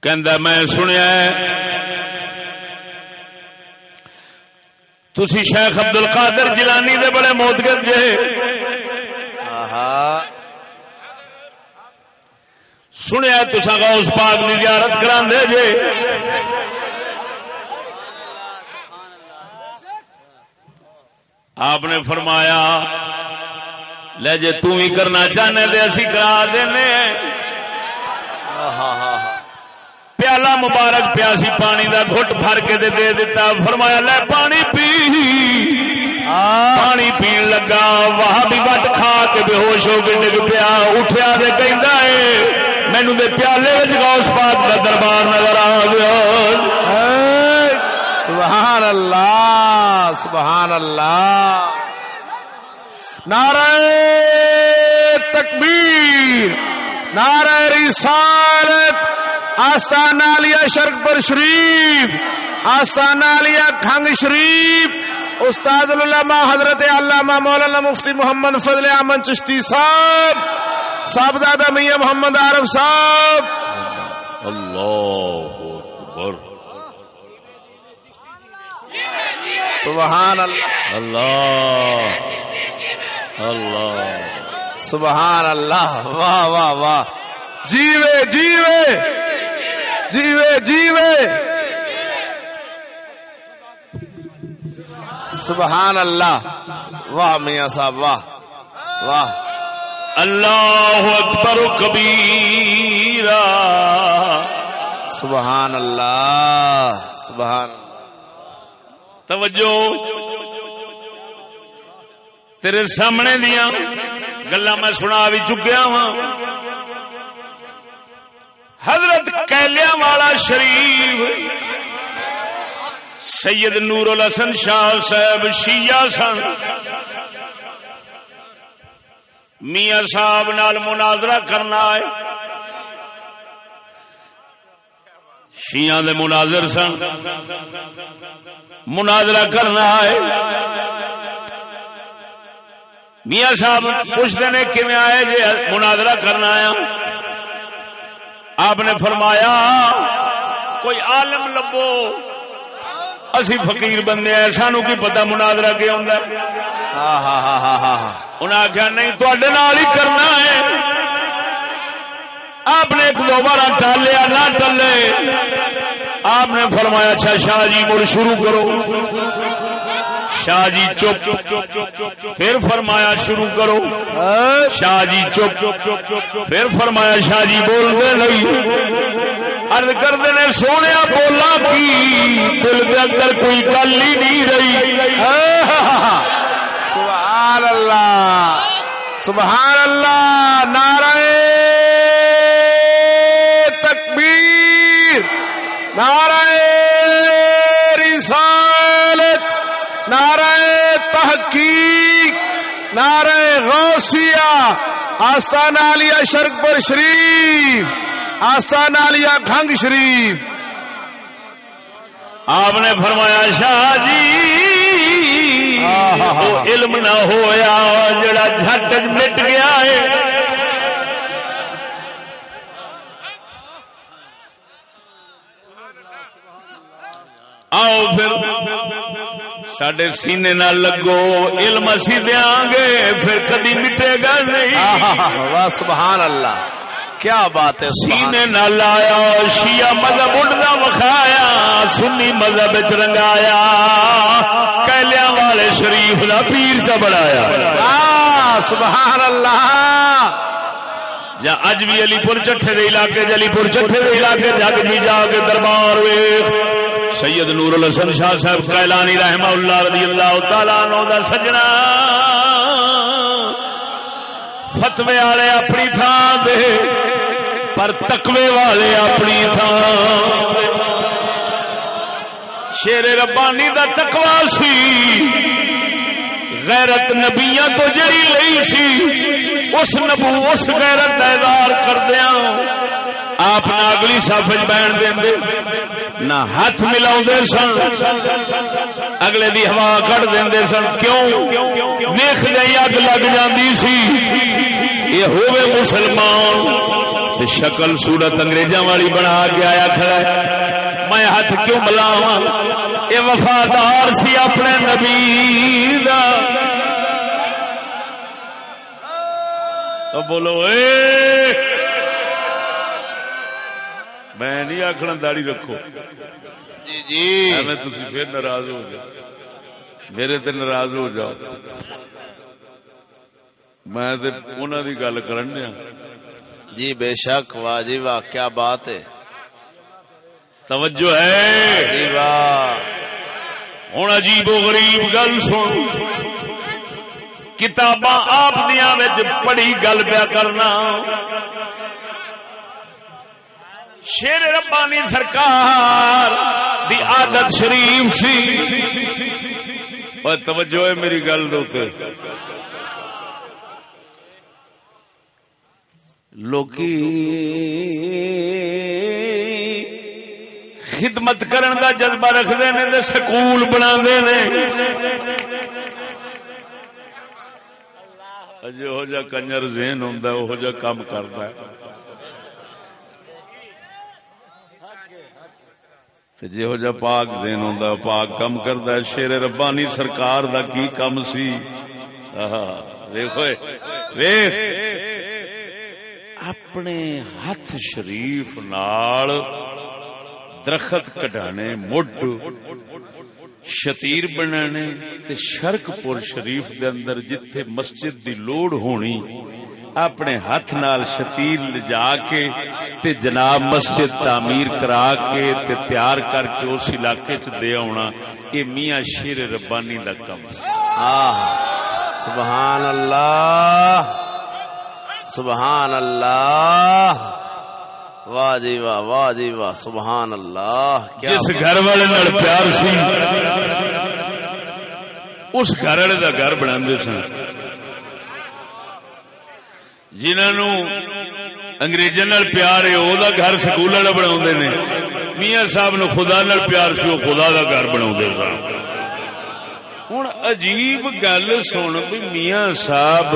S1: کہندا میں سنیا ہے تسی شیخ عبد القادر جیلانی دے بڑے موتگر جے سنیا تسا غوث پاک دی زیارت کراندے جے آپ نے فرمایا لے جے تو ہی کرنا چاہنے دے اسی کرا دینے۔ پیالہ مبارک پیاسی پانی دا گھٹ بھر کے دے دے دیتا۔ فرمایا لے پانی پی۔ پانی پین لگا وہاں بھی وٹ کھا کے بے ہوش ہو کے ڈگ پیا۔ اٹھیا دے کہندا ہے مینو دے پیالے وچ غوث پاک دا دربار نظر آ گیا۔
S2: سبحان اللہ سبحان اللہ۔ نعرہ تکبیر، نعرہ رسالت، آستانہ علیہ شرک پر شریف، آستانہ علیہ کھنگ شریف۔ استاد العلماء حضرت علامہ مولانا مفتی محمد فضل احمد چشتی صاحب صاحب دادا میاں محمد عارف صاحب۔
S1: اللہ
S2: سبحان اللہ.
S1: اللہ. اللہ.
S2: سبحان اللہ. واہ واہ واہ. جیوے جیوے. جیوے جیوے. سبحان اللہ. واہ، میاں صاحب، واہ واہ.
S1: اللہ اکبر کبیرا
S2: سبحان اللہ. سبحان
S1: توجہ۔ تیرے سامنے دیا گلا میں سنا بھی چکیا وا حضرت کیلیا والا شریف، سید نور الحسن شاہ صاحب شیعہ سن۔ میاں صاحب نال مناظرہ کرنا ہے۔ شیعہ دے مناظر سن۔ مناظرہ کرنا ہے۔ میاں صاحب پوچھتے نے کیون آئے جی مناظرہ کرنا آیا۔ آپ نے فرمایا، کوئی عالم لبو۔ اسی فقیر بندے ہیں، سانو کی پتا مناظرہ کیا ہوں انہیں آخیا نہیں تھوڑے نال ہی کرنا ہے۔ آپ نے ایک دو ٹالیا، نہ ٹلے آپ نے فرمایا اچھا شاہ جی مڑ شروع کرو۔ شاہ جی چپ۔ پھر فرمایا شروع کرو۔ شاہ جی چپ۔ پھر فرمایا شاہ جی بول دے نہیں۔ ارد کرتے نے سونے بولا کی؟ دل کے اندر کوئی گل ہی نہیں رہی۔
S2: سبحان اللہ۔ سبحان اللہ۔ نعرہ نعرہ رسالت نعرہ تحقیق نعرہ غوثیہ آستانہ علیہ شرک پر شریف آستانہ علیہ کھنگ شریف۔
S1: آپ نے فرمایا شاہ جی وہ علم نہ ہویا جڑا جھٹ مٹ گیا ہے۔ آؤ پھر۔ سڈے سینے نہ لگو علم اسی دیا گے پھر کدی مٹے گا نہیں۔
S2: سبحان اللہ۔ کیا بات ہے
S1: سینے نہ لایا شیعہ مذہب اڑدا وکھایا سنی مذہب رنگایا۔ کیلیاں والے شریف دا پیر چ بڑھایا
S2: سبحان اللہ۔
S1: جا اج بھی علی پور چٹھے دے علاقے علی پور چٹھے دے علاقے جگ بھی جا کے دربار ویخ سید نور الحسن شاہ صاحب کیلانی رحمہ اللہ رضی اللہ تعالی عنہ دا سجنا۔ فتوے والے اپنی تھان دے، پر تقوی والے اپنی تھان شیر ربانی دا تقوا سی، غیرت نبیاں تو جڑی لئی سی، اس نبو، اس غیرت کا اظہار کردیا آپ نہ اگلی صف بہن دے۔ نہ ہاتھ ملا سن۔ اگلے دی ہوا کٹ دے سن۔ کیوں؟ ویخ گئی اگ لگ جاندی سی۔ یہ ہوئے مسلمان۔ شکل صورت انگریزاں والی بنا کے آیا کھڑا ہے۔ میں ہاتھ کیوں ملاواں؟ یہ وفادار سی اپنے نبی دا۔ بولو، اے! میں نہیں آخنا داڑی رکھو۔
S2: جی جی۔
S1: میں تھی پھر ناراض ہو جاؤ میرے تے ناراض ہو جاؤ۔ میں گل کرن دیا۔
S2: جی بے شک واہ جی واہ کیا بات ہے۔
S1: توجہ ہے۔
S2: جی واہ۔
S1: ہوں عجیب و غریب گل سن۔ کتاباں آپ دیا پڑھی گل پیا کرنا۔ شیر ربانی سرکار دی عادت شریف سی۔ اور توجہ ہے میری گل دے لوکی خدمت کرن دا جذبہ رکھتے ہیں تے سکول بنا جہو جا کنجر ذہن ہوں وہ جا کام کرتا ہے۔ جہو جا پاک دین ہوں پاک کم کرتا ہے، شیر ربانی سرکار دا کی کم سی؟ دیکھو ویخ اپنے ہاتھ شریف نال درخت کٹانے مڈ شتیر بنانے تے شرک پور شریف دے اندر جتھے مسجد دی لوڑ ہونی اپنے ہاتھ نال شتیر لجا کے تے جناب مسجد تعمیر کرا کے تے تیار کر کے اس علاقے چ دے آنا یہ میاں شیر ربانی دا کم
S2: سبحان اللہ سبحان اللہ۔ واہ جی واہ واہ جی واہ سبحان اللہ
S1: جس گھر والے نال پیار سی اس گھر والے دا گھر بنا سن۔ جنہوں اگریزوں پیار ہے وہ گھر سکول والا بنا میاں صاحب نو خدا نال پیار سی وہ خدا دا گھر بنا ہوں عجیب گل سن بھی میاں صاحب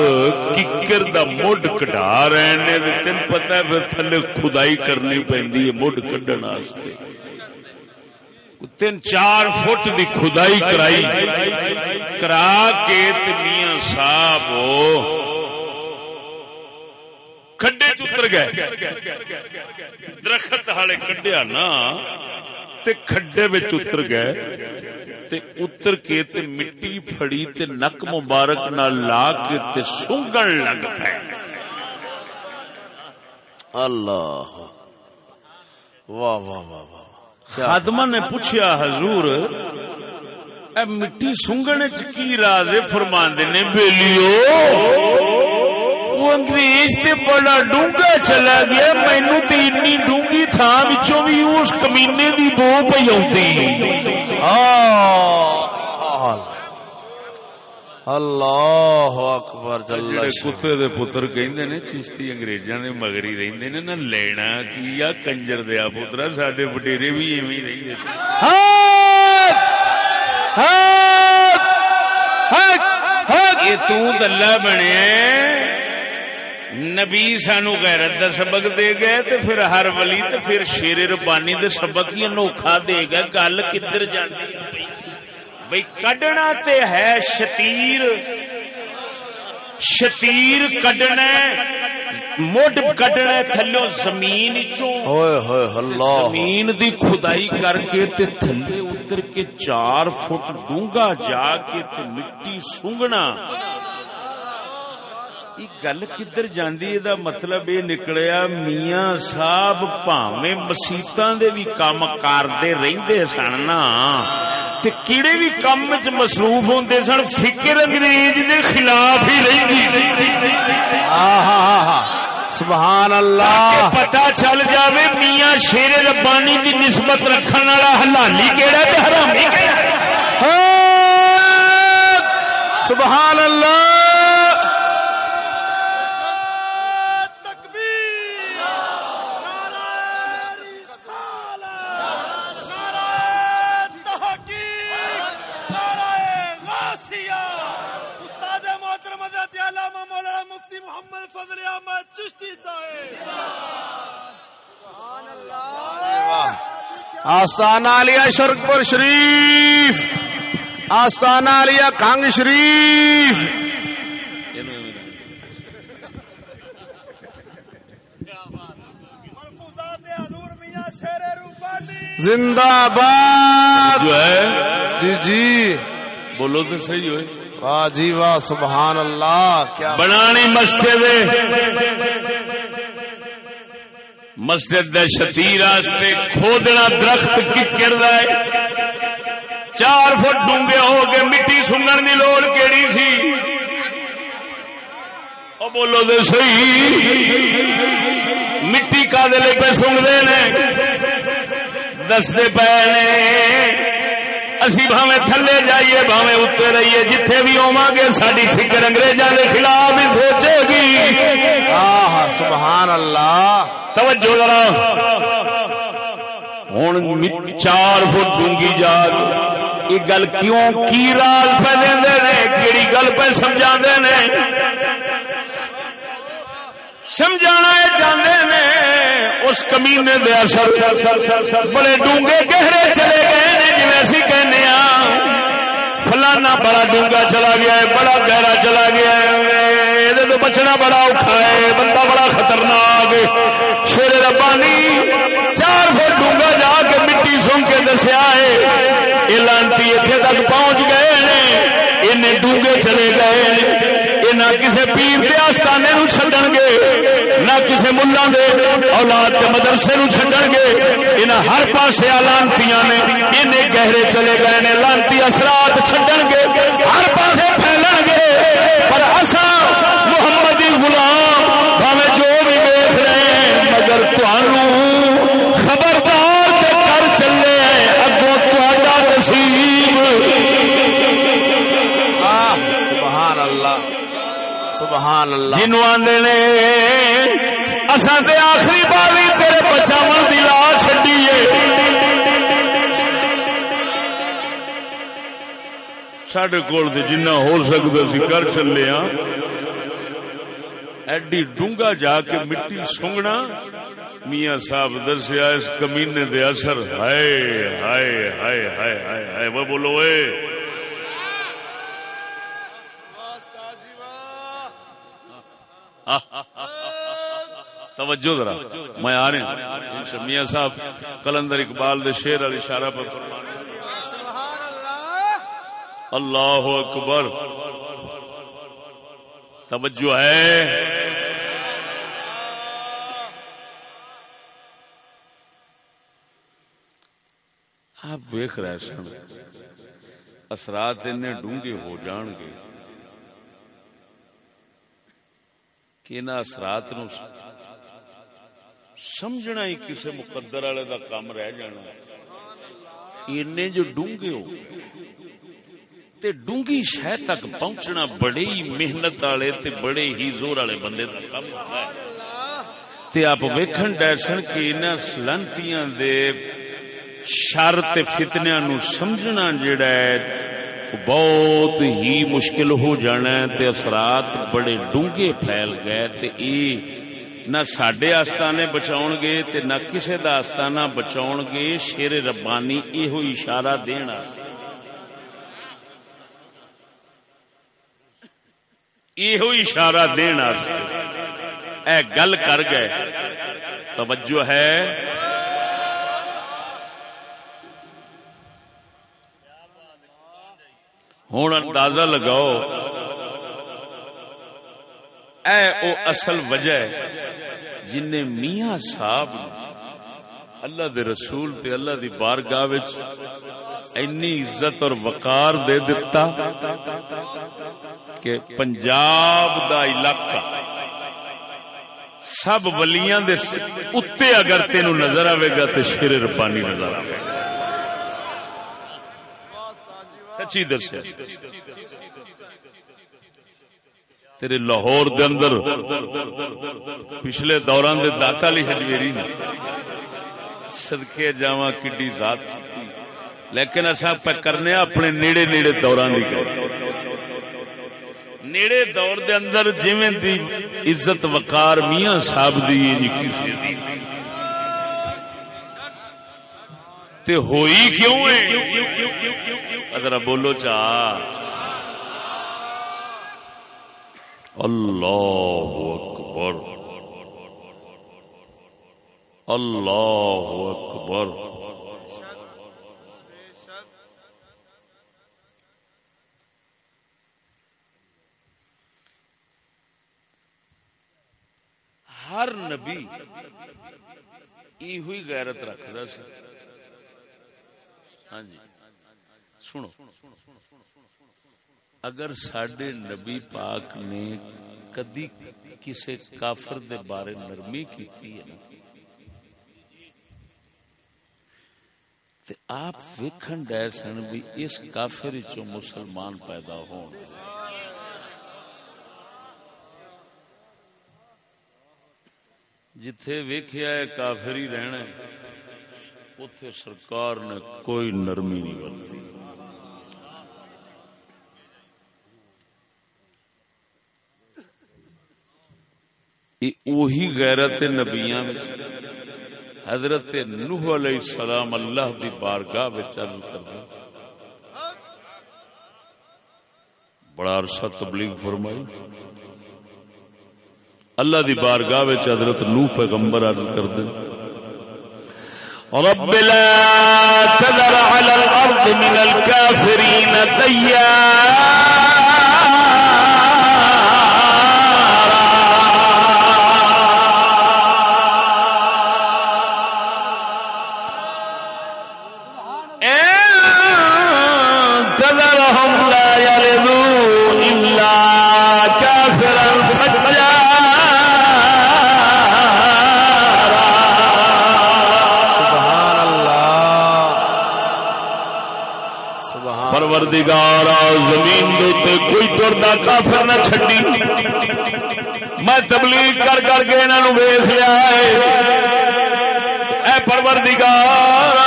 S1: ککر دا مڈ کٹا رہے نے تین پتا پھر تھلے خدائی کرنی پی مڈ کڈن تین چار فٹ دی خدائی کرائی، کرا کے میاں صاحب کھڈے چتر گئے۔ درخت ہالے کڈیا نا تے کھڈے بچ اتر گئے۔ تے اتر کے تے مٹی پھڑی تے نک مبارک نہ لا کے تے سونگن لگ پے۔
S2: اللہ۔ واہ واہ واہ واہ۔
S1: خادمہ نے پوچھا حضور، اے مٹی سونگنے چ کی راز فرماندے نے، بیلیو۔ وہ انگریز تے بڑا ڈونگا چلا گیا مینو تے انی ڈونگی تھا وچوں بھی اس کمینے دی بو پئی اوندی
S2: اللہ اکبر جل
S1: کتے دے پتر کہندے نے چشتی انگریزاں دے مگری رہندے نے نہ لینا کی یا کنجر دیا پترا ساڈے وڈیرے بھی ایویں رہندے یہ تو دلہ بنے نبی سانو غیرت دا سبق دے گئے تے پھر ہر ولی تے پھر شیر ربانی دے سبق ہی انوکھا دے گا گل کدھر جاندی بھئی کڈنا تے ہے شتیر۔ شتیر کڈنا مڈ کٹنا تھلو زمین زمین دی کھدائی کر کے تے تھلے اتر کے چار فٹ ڈونگا جا کے تے مٹی سونگنا۔ گل کدھر جاندی دا مطلب یہ نکلیا میاں صاحب پاویں مسیتاں دے بھی کام کردے رہندے سن نا۔ تے کیڑے بھی کام وچ مصروف ہوندے سن فکر انگریز دے خلاف ہی رہندی سی۔
S2: آہا سبحان اللہ۔
S1: پتا چل جاوے میاں شیر ربانی دی نسبت رکھن والا حلالی کیڑا تے حرامی کیڑا؟
S2: ہاں، سبحان اللہ۔
S4: مفتی محمد فضل احمد چشتی صاحب۔
S2: آستانہ علیہ شرکپور شریف۔ آستانہ علیہ کنگ شریف۔
S4: ملفوظات حضور میاں شیر روپانی
S2: زندہ باد
S1: جو ہے؟
S2: جی جی۔
S1: بولو تو صحیح ہوئے۔
S2: واہ جی واہ سبحان اللہ، کیا
S1: بنانی مسجد مسجد دے شتیر واسطے کھودنا درخت ککر دا ہے۔ چار فٹ ڈونگے ہو کے مٹی سنگن دی لوڑ کیڑی سی۔ او بولو دے صحیح۔ مٹی کا دلے پہ سنگدے نے؟ دستے پے نے۔ اسی بھاوے تھلے جائیے بھاوے اتنے رہیے۔ جتھے بھی ہوواں گے ساری فکر انگریزاں دے خلاف ہی سوچے گی۔
S2: آہ سبحان اللہ
S1: توجہ ذرا۔ ہوں چار فٹ ڈونگی جا یہ گل کیوں کی رال پہ دے کیڑی گل پہ سمجھا نے؟ سمجھانا چاہتے نے اس کمینے دے اثر بڑے ڈونگے گہرے چلے گئے نے جی اسی کہنے فلانا بڑا ڈونگا چلا گیا ہے، بڑا گہرا چلا گیا ہے۔ تو بچنا بڑا اوکھا ہے، بندہ بڑا خطرناک شیر ربانی، چار فٹ ڈونگا جا کے مٹی سن کے دسیا ہے۔ یہ لانتی اتنے تک پہنچ گئے نے ان ڈونگے چلے گئے یہ نہ کسی پیر کے آستانے نو چھڈن گے، نہ کسی ملا دے اولاد کے مدرسے نو چھڈن گے۔ انہیں ہر پاسے لانتیاں نے انہیں گہرے چلے گئے نے، لانتی اثرات چھڈن گے۔ ہر پاسے
S2: سبحان اللہ.
S1: جنو آدھے نے اصا تے آخری باری تیرے بچاو دی لا چڈیے سڈے کول جنہ ہو سکتا سی کر چلے ہاں ایڈی ڈونگا جا کے مٹی سونگنا۔ میاں صاحب دسیا اس کمینے دے اثر۔ ہائے ہائے ہائے ہائے ہائے ہائے، وہ بولو اے۔ توجہ ذرا، میں آ رہا ہوں میاں صاحب، کلندر اقبال دے شیر علی اشارہ پر۔ اللہ اکبر۔ توجہ ہے۔ آپ ویخ رہے سن، اثرات ڈونگے ہو جان گے۔ کہ ان اثرات نو سمجھنا ہی کسی مقدر والے دا کام رہ جانا اینے جو ڈونگے ہو، تے ڈونگی شہ تک پہنچنا بڑے ہی محنت والے تے بڑے ہی زور والے بندے دا کام ہوتا ہے۔ تے آپ ویکھن ڈیسن کہ انہاں سلنتیاں دے شر تے فتنیاں نو سمجھنا جڑا ہے بہت ہی مشکل ہو جانا ہے تے اثرات بڑے ڈونگے پھیل گئے تے اے نہ سڈے آستانے بچاؤ گے تے نہ کسے دا آستانہ بچاؤ گے، شیر ربانی یہ اشارہ دین یہ اشارہ دین اے گل کر گئے۔ توجہ ہے۔ ہوں اندازہ لگاؤ۔ اے او اصل وجہ ہے جن میاں صاحب اللہ دے رسول تے اللہ دی بارگاہ وچ اینی عزت اور وقار دے دیتا کہ پنجاب دا علاقہ سب ولیاں دے اتے اگر تینو نظر آئے گا تو شیر رپانی نظر آئے گا۔ سچی دسیا۔ تیرے لاہور دے اندر پچھلے دوران دے داتا لی ہجویری نے صدقے جاواں کڈی ذات لیکن اصا پہ کرنے اپنے نیڑے نیڑے دوران دی گل نیڑے دور دے اندر جویں دی عزت وقار میاں صاحب دی جی کسی دی تے ہوئی کیوں ہے؟ اگر بولو چاہ اللہ اکبر۔ اللہ اکبر۔ ہر نبی یہ غیرت رکھتا سی۔ ہاں جی۔ سنو۔ اگر سڈے نبی پاک نے کدی کسی کافر دے بارے نرمی کی آپ ویکھن ڈے سن بھی اس کافر چو مسلمان پیدا ہون۔ جتھے ویکھیا ہے کافر ہی رہنا اتے سرکار نے کوئی نرمی نہیں برتی۔ وہی غیرت نبیاں حضرت نوح علیہ السلام اللہ دی بارگاہ عرض کردا بڑا عرصہ تبلیغ فرمائی۔ اللہ دی بارگاہ حضرت نوح پیغمبر عرض کردے رب لا تذر على الأرض من الكافرين ديار پروردگارا زمین دوتے کوئی ٹرتا کافر نہ چھڈی۔ میں تبلیغ کر کر کے انہوں ویخ لیا ہے۔ اے پروردگار،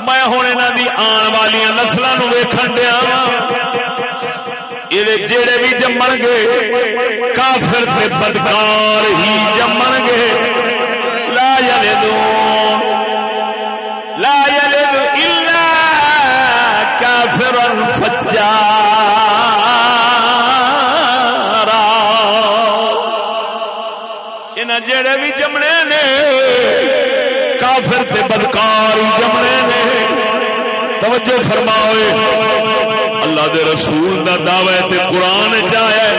S1: میں ہوں انہوں دی آن والی نسلوں ویکھن دیا ہاں۔ یہ جڑے بھی جمن گے، کافر تے بدکار ہی جمن گے۔ لا یلدون فجارا۔ ان جڑے بھی جمنے نے، کافر تے بدکار جمنے نے۔ توجہ فرماؤ اللہ دے رسول دا دعوی تے قرآن چاہے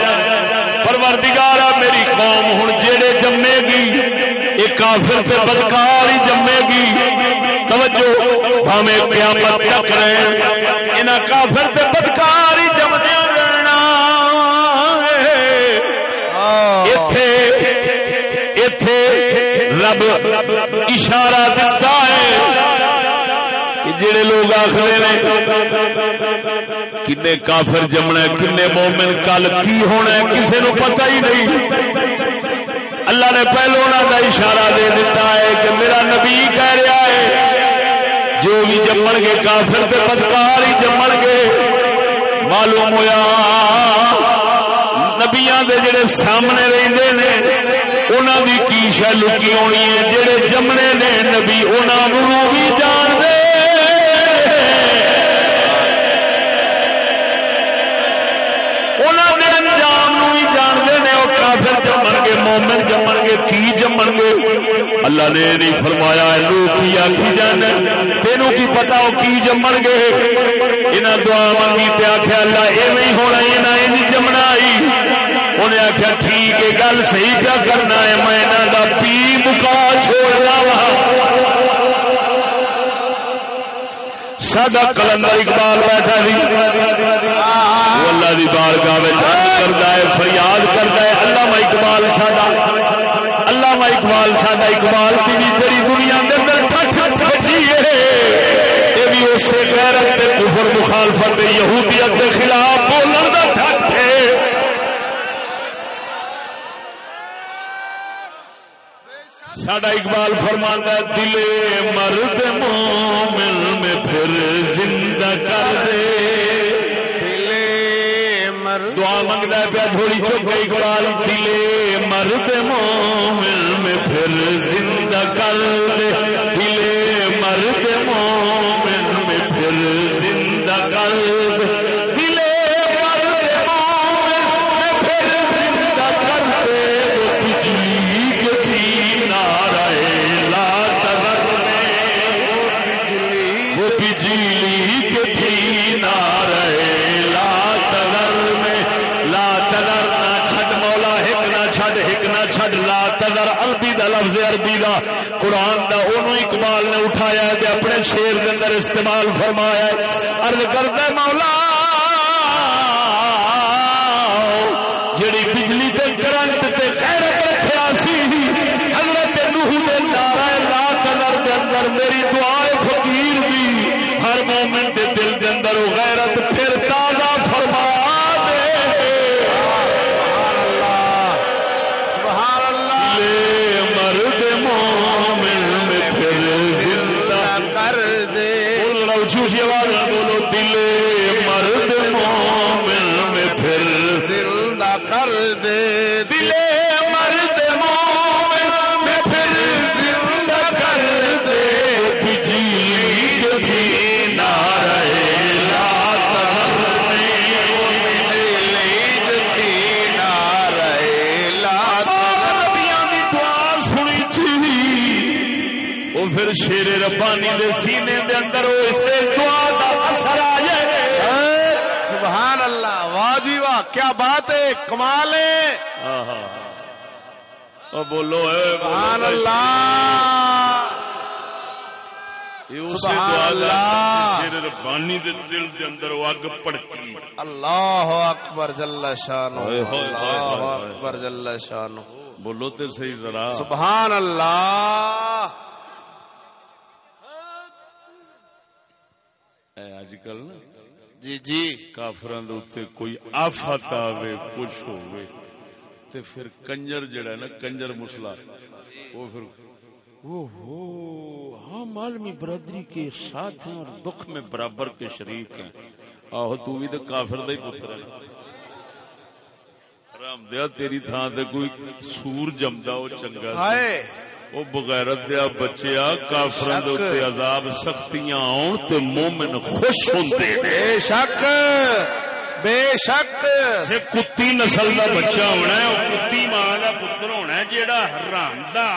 S1: پروردگارا، میری قوم ہن جڑے جمے گی یہ کافر تے بدکار ہی جمے گی۔ توجہ بھاوے قیامت تک رہے۔ انہاں کافر تے بدکار ہی جمدے رہنا ایتھے ایتھے رب اشارہ دیتا ہے جڑے لوگ آخر کنے کافر جمنا کنے مومن، کل کی ہونا کسی نو پتہ ہی نہیں۔ اللہ نے پہلو انہوں کا اشارہ دے دیتا ہے کہ میرا نبی کہہ رہا ہے جو بھی جمن گے کافر تے بدکار ہی جمن گے، معلوم ہوا نبیاں دے جڑے سامنے رہندے نے، انہاں دی کی شے لکی ہونی ہے؟ جڑے جمنے نے نبی، انہاں نو بھی جان دے دے۔ کافر جمن گے مومن جمن گے کی جمن گے اللہ نے نہیں فرمایا لوگ کی آخی جان تینوں کی پتا وہ کی جمن گے انہیں دعا منگی تے آخیا اللہ ایویں ہونا یہ جمنا آئی انہیں آخیا ٹھیک ہے، گل صحیح کیا کرنا ہے، میں انہوں کا پی مکا چھوڑنا وا ساڈا کلندر اقبال بیٹھا سی اللہ دی بارگاہ میں کرتا ہے فریاد کرتا ہے اللہ اقبال سادہ اللہ اقبال سادہ اقبال کی بھی تیری دنیا کے اندر ٹھٹ بچی ہے یہ بھی اسے غیرت کفر مخالفت یہودیت کے خلاف بول کا ٹھٹ ہے ساڈا اقبال فرمانا دلے مرد مومن میں پھر زندہ کر دے۔
S2: دلے مرد
S1: دعا منگتا پیا تھوڑی چپ اقبال دلے مرد مومن میں پھر زندہ کر دے۔ دلے مرد مومن استعمال فرمایا ہے۔ عرض کرتا مولا
S2: کمال ہے۔
S1: او بولو اے
S2: سبحان اللہ۔ سبحان اللہ۔
S1: ربانی دل اندر اگ پڑکی
S2: اللہ اکبر جل شان اللہ اکبر جل شان
S1: بولو تے صحیح ذرا۔
S2: سبحان اللہ۔
S1: اج کل نا
S2: جی جی۔
S1: کافران دے کوئی آفت آوے کچھ ہوئے تے پھر کنجر جڑا ہے نا کنجر مسلا وہ پھر او ہو ہم عالمی برادری کے ساتھ ہیں اور دکھ میں برابر کے شریک ہیں۔ آہو تو بھی تو کافر دا ہی پتر ہے رام دیا تیری تھان تے کوئی سور جمدا وہ چنگا۔
S2: ہائے!
S1: وہ بغیرت دیا بچیا کافران دے تے عذاب سختیاں آن تے مومن خوش ہوندے
S2: بے شک بے شک۔
S1: تے کتی نسل دا بچہ ہونا ہے وہ کتی ماں دا پتر ہونا ہے جیڑا حرام دا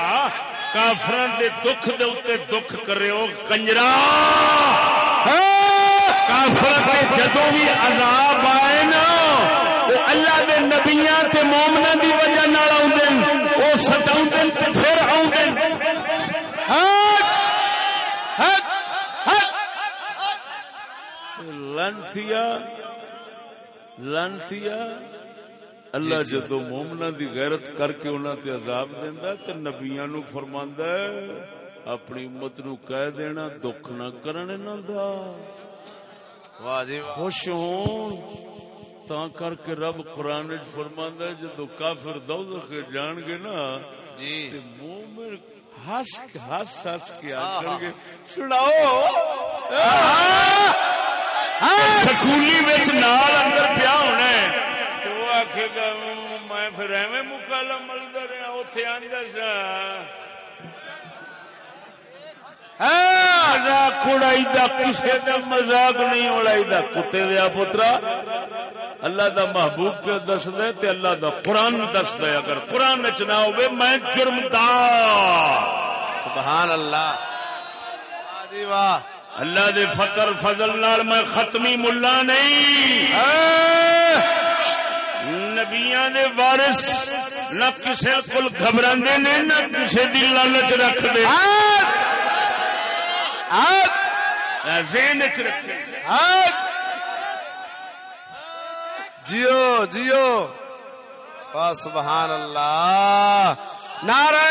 S1: کافران دے دکھ دے اوتے دکھ کرے او کنجرا۔ کافر تے جدوں بھی عذاب آئے نا وہ اللہ دے نبیاں تے مومناں دی وجہ نال اوندے او ستاوندے تے پھر اوندے لنتیا لنتیا اللہ جدو مومنا دی غیرت کر کے انہوں تے عذاب دینا تے نبیاں نو فرماندا ہے اپنی امت نو کہہ دینا دکھ نہ کرن انہاں دا۔
S2: واہ جی
S1: خوش ہون تا کر کے رب قرآن وچ فرماندا ہے جدو کافر دوزخ جان گے نا
S2: جی.
S1: تے مومن ہس ہس ہس کے آخر گے سناؤ! سکولی وچ نال اندر پیا ہونا ہے۔ تو وہ آخے گا میں پھر ایویں مکالا ملدا رہا اوتھے آندا سا۔ مزاق اڑائی دا کسے دا مزاق نہیں اڑائی دا۔ کتے دیا پترا اللہ دا محبوب پہ دس دے تے اللہ دا قرآن دس دے اگر قرآن نہ ہوئے میں جرمدار۔
S2: سبحان اللہ۔ واہ واہ۔
S1: اللہ دے فطر فضل نال میں ختمی ملا نہیں۔ نبیاں دے وارث نہ کسے کول گھبراندے نے، نہ کسے دی لالچ رکھ دے
S2: ہاتھ!
S1: ذہن چ رکھے۔
S2: جیو جیو۔ سبحان اللہ۔ نعرہ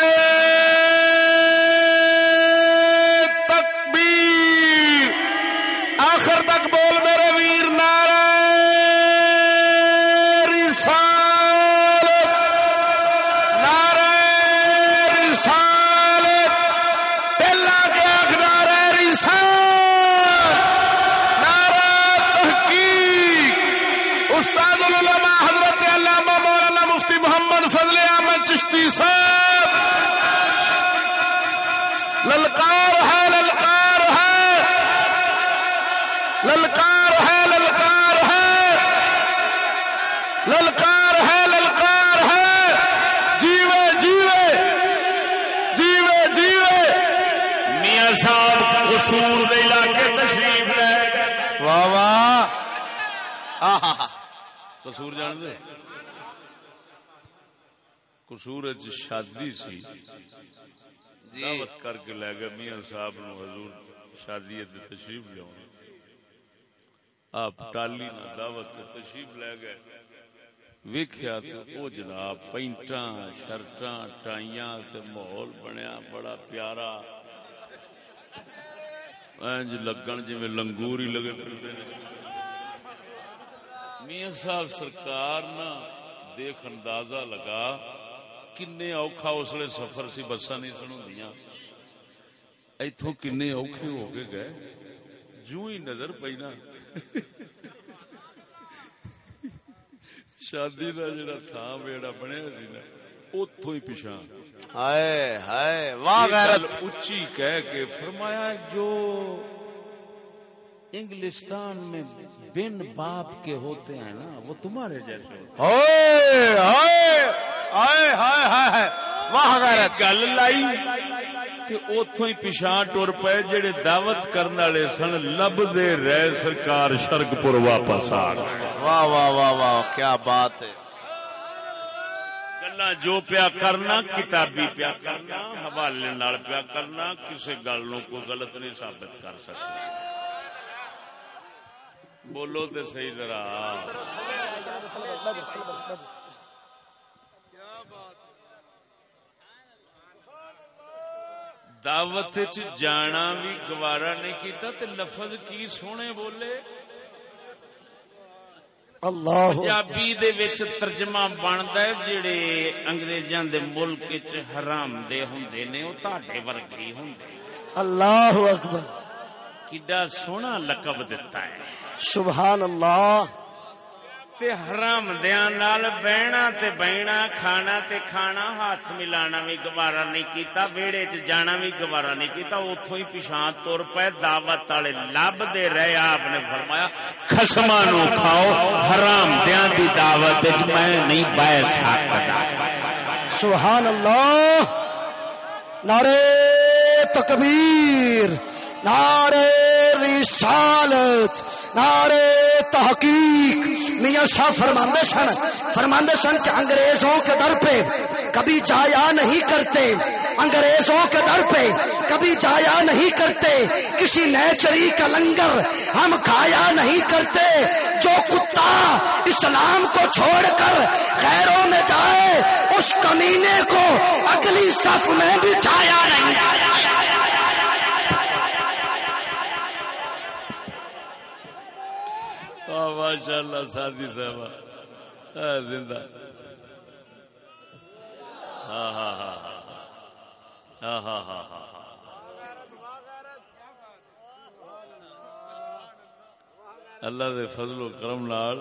S2: تکبیر آخر تک بول میرے ویر نعرہ رسالت نعرہ رسالت پہلا کے آخ نعرہ رسالت نعرہ تحقیق استاد العلماء حضرت علامہ مولانا مفتی محمد فضل احمد چشتی صاحب للکار ہے للکار ہے للکار ہے للکار ہے للکار ہے للکار ہے جیوے جیوے جیوے جیوے
S1: میاں صاحب قصور دے علاقے تشریف لے گئے
S2: واہ واہ
S1: قصور جان دے چ شادی سی
S2: جی
S1: دعوت کر کے لے گئے میاں صاحب نو حضور شادی تشریف لیا آپ ٹالی نہ دعوت تشریف لے گئے ویکھیا تو او جناب پینٹاں شرٹاں ٹائیاں تے ماحول بنیا بڑا پیارا انج لگن جویں لنگور ہی لگے پھردے نے میاں صاحب سرکار نا دیکھ اندازہ لگا کنے اوکھا اس لیے سفر سی بساں نہیں سن ہوندیاں۔ ایتھوں کنے اوکھے ہو کے گئے۔ جو ہی نظر پئی نا شادی دا جڑا تھا بیڑا بنیا سی نا اوتھوں ہی پیچھا
S2: ہائے ہائے واہ غیرت۔
S1: اچھی کہہ کے فرمایا جو انگلستان میں بن باپ کے ہوتے ہیں نا وہ تمہارے جیسے گل لائی۔ اوتھوں ہی پیشاں ٹر پے جڑے دعوت کرن والے سن لب دے رہ سرکار شرک پور واپس آ گئے۔
S2: واہ واہ واہ واہ کیا بات ہے۔
S1: گلا جو پیا کرنا کتابی پیا کرنا حوالے نال پیا کرنا کسی گل نو کوئی غلط نہیں ثابت کر سکتا۔ بولو تے صحیح ذرا۔ دعوت جانا بھی گوارا نہیں کیتا تے لفظ کی سونے بولے؟ پنجابی دے وچ ترجمہ بندا ہے جڑے انگریزاں دے ملک وچ حرام دے ہوندے نے او تہاڈے ورگے ہوندے۔
S5: اللہ اکبر۔
S1: کڈا سونا لقب دتا ہے۔
S5: سبحان اللہ
S1: تے حرام دیاں نال بہنا تے بہنا کھانا تے کھانا ہاتھ ملانا بھی گوارا نہیں کیتا ویڑے چ جانا بھی گوارا نہیں کیتا اوتھوں ہی پیشاں تر پے دعوت والے لب دے رہے آپ نے فرمایا خسما نو کھاؤ حرام دیاں دی دعوت وچ میں نہیں بیٹھ سکدا
S5: سبحان اللہ نعرے تکبیر نعرے رسالت۔ نعرے تحقیق میاں صاحب فرماندے سن فرماندے سن کہ انگریزوں کے در پہ کبھی جایا نہیں کرتے انگریزوں کے در پہ کبھی جایا نہیں کرتے کسی نیچری کا لنگر ہم کھایا نہیں کرتے جو کتا اسلام کو چھوڑ کر خیروں میں جائے اس کمینے کو اگلی صف میں بھی جایا نہیں
S1: ماشاء اللہ سادی صاحب زندہ۔ ہاں، ہاں، ہاں،, ہاں ہاں ہاں ہاں ہاں۔ ہاں ہاں اللہ دے فضل و کرم نال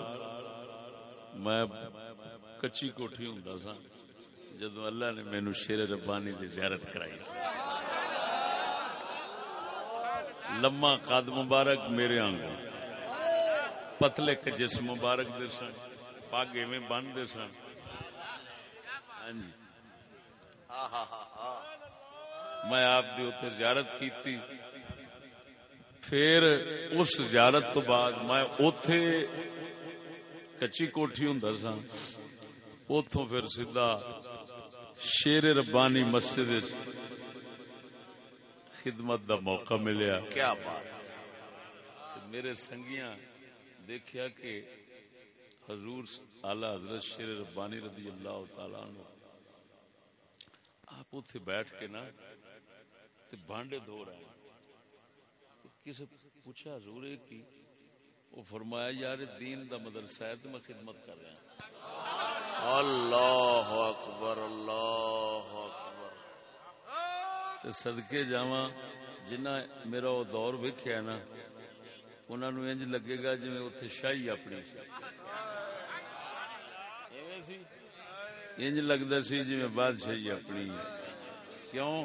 S1: میں کچی کوٹھی ہوں سا جدو اللہ نے مینو شیر ربانی کی زیارت کرائی۔ لما قد مبارک میرے آنگوں۔ پتلے کے جسم مبارک دے سن پگ ایویں بن دے سن۔ ہاں جی۔ میں آپ دی اتنے زیارت کیتی۔ پھر اس زیارت تو بعد میں اتے کچی کوٹھی ہوں سا اتوں پھر سیدا شیر ربانی مسجد خدمت دا موقع ملیا۔
S2: کیا بات۔
S1: میرے سنگیاں دیکھیا کہ حضور اعلی حضرت شیر ربانی رضی اللہ تعالی عنہ آپ اتنے بیٹھ کے نا تے بانڈے دھو رہے ہیں۔ کسی پوچھا حضور کی؟ وہ فرمایا یار دین دا مدرسہ ہے تو میں خدمت کر رہا ہوں۔
S2: اللہ اکبر اللہ اکبر۔
S1: تے صدقے جاواں جنہ میرا وہ دور ویکھیا نا انہاں نو انج لگے گا جویں اوتھے شاہی اپنی انج لگدا سی جویں بادشاہی اپنی کیوں؟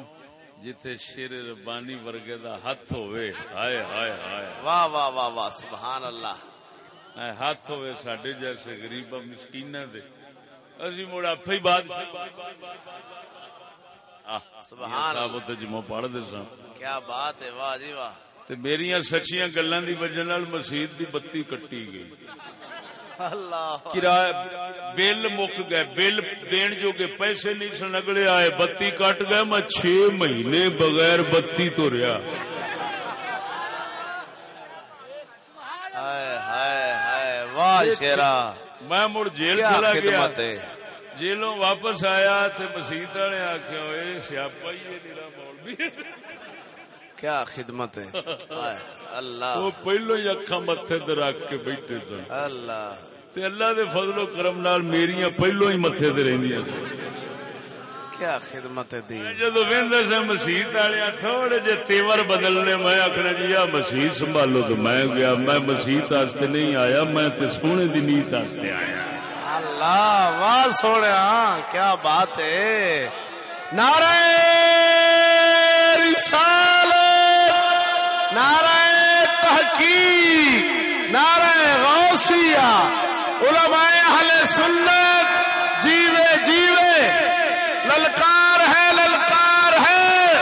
S1: جتھے شیر ربانی ورگے دا ہاتھ ہوئے۔ ہائے ہائے ہائے۔
S2: واہ واہ واہ واہ سبحان اللہ۔
S1: ہاتھ ہوئے ساڈے جیسے غریب مسکیناں دے۔ اسی مڑ اپے ہی بات
S2: سبحان اللہ
S1: جمع پڑھ دے سن
S2: کیا بات ہے واہ جی واہ۔
S1: تے میریاں سچیاں گلاں دی وجہ نال مسجد دی بتی کٹی گئی۔
S2: اللہ۔
S1: کرایہ بل مک گئے بل دین جو کے پیسے نہیں سن اگلے آئے بتی کٹ گئے میں چھ مہینے بغیر بتی تو رہا۔
S2: ہائے ہائے ہائے واہ شیرا۔
S1: میں مڑ جیل چلا گیا۔ جیلوں واپس آیا تے مسیح والے آخیا سیاپا ہی ہے نیرا مولوی
S2: کیا خدمت ہے؟ اللہ۔
S1: وہ پہلو ہی اکھا متے تے رکھ کے بیٹھے سن۔
S2: اللہ۔
S1: تے اللہ دے فضل و کرم نال میریاں پہلو ہی متے تے رہندیاں سن۔
S2: کیا خدمت ہے
S1: جدو سے تھوڑے جے تیور بدلنے میں آخر جی سنبھالو تو میں گیا۔ میں واسطے نہیں آیا میں تے سونے دی نیت واسطے آیا۔
S2: اللہ واہ سونے کیا بات ہے۔ نعرہ رسالت۔ نعرہ تحقیق، نعرہ غوثیہ، علماء اہل سنت، جیوے جیوے، للکار ہے للکار ہے۔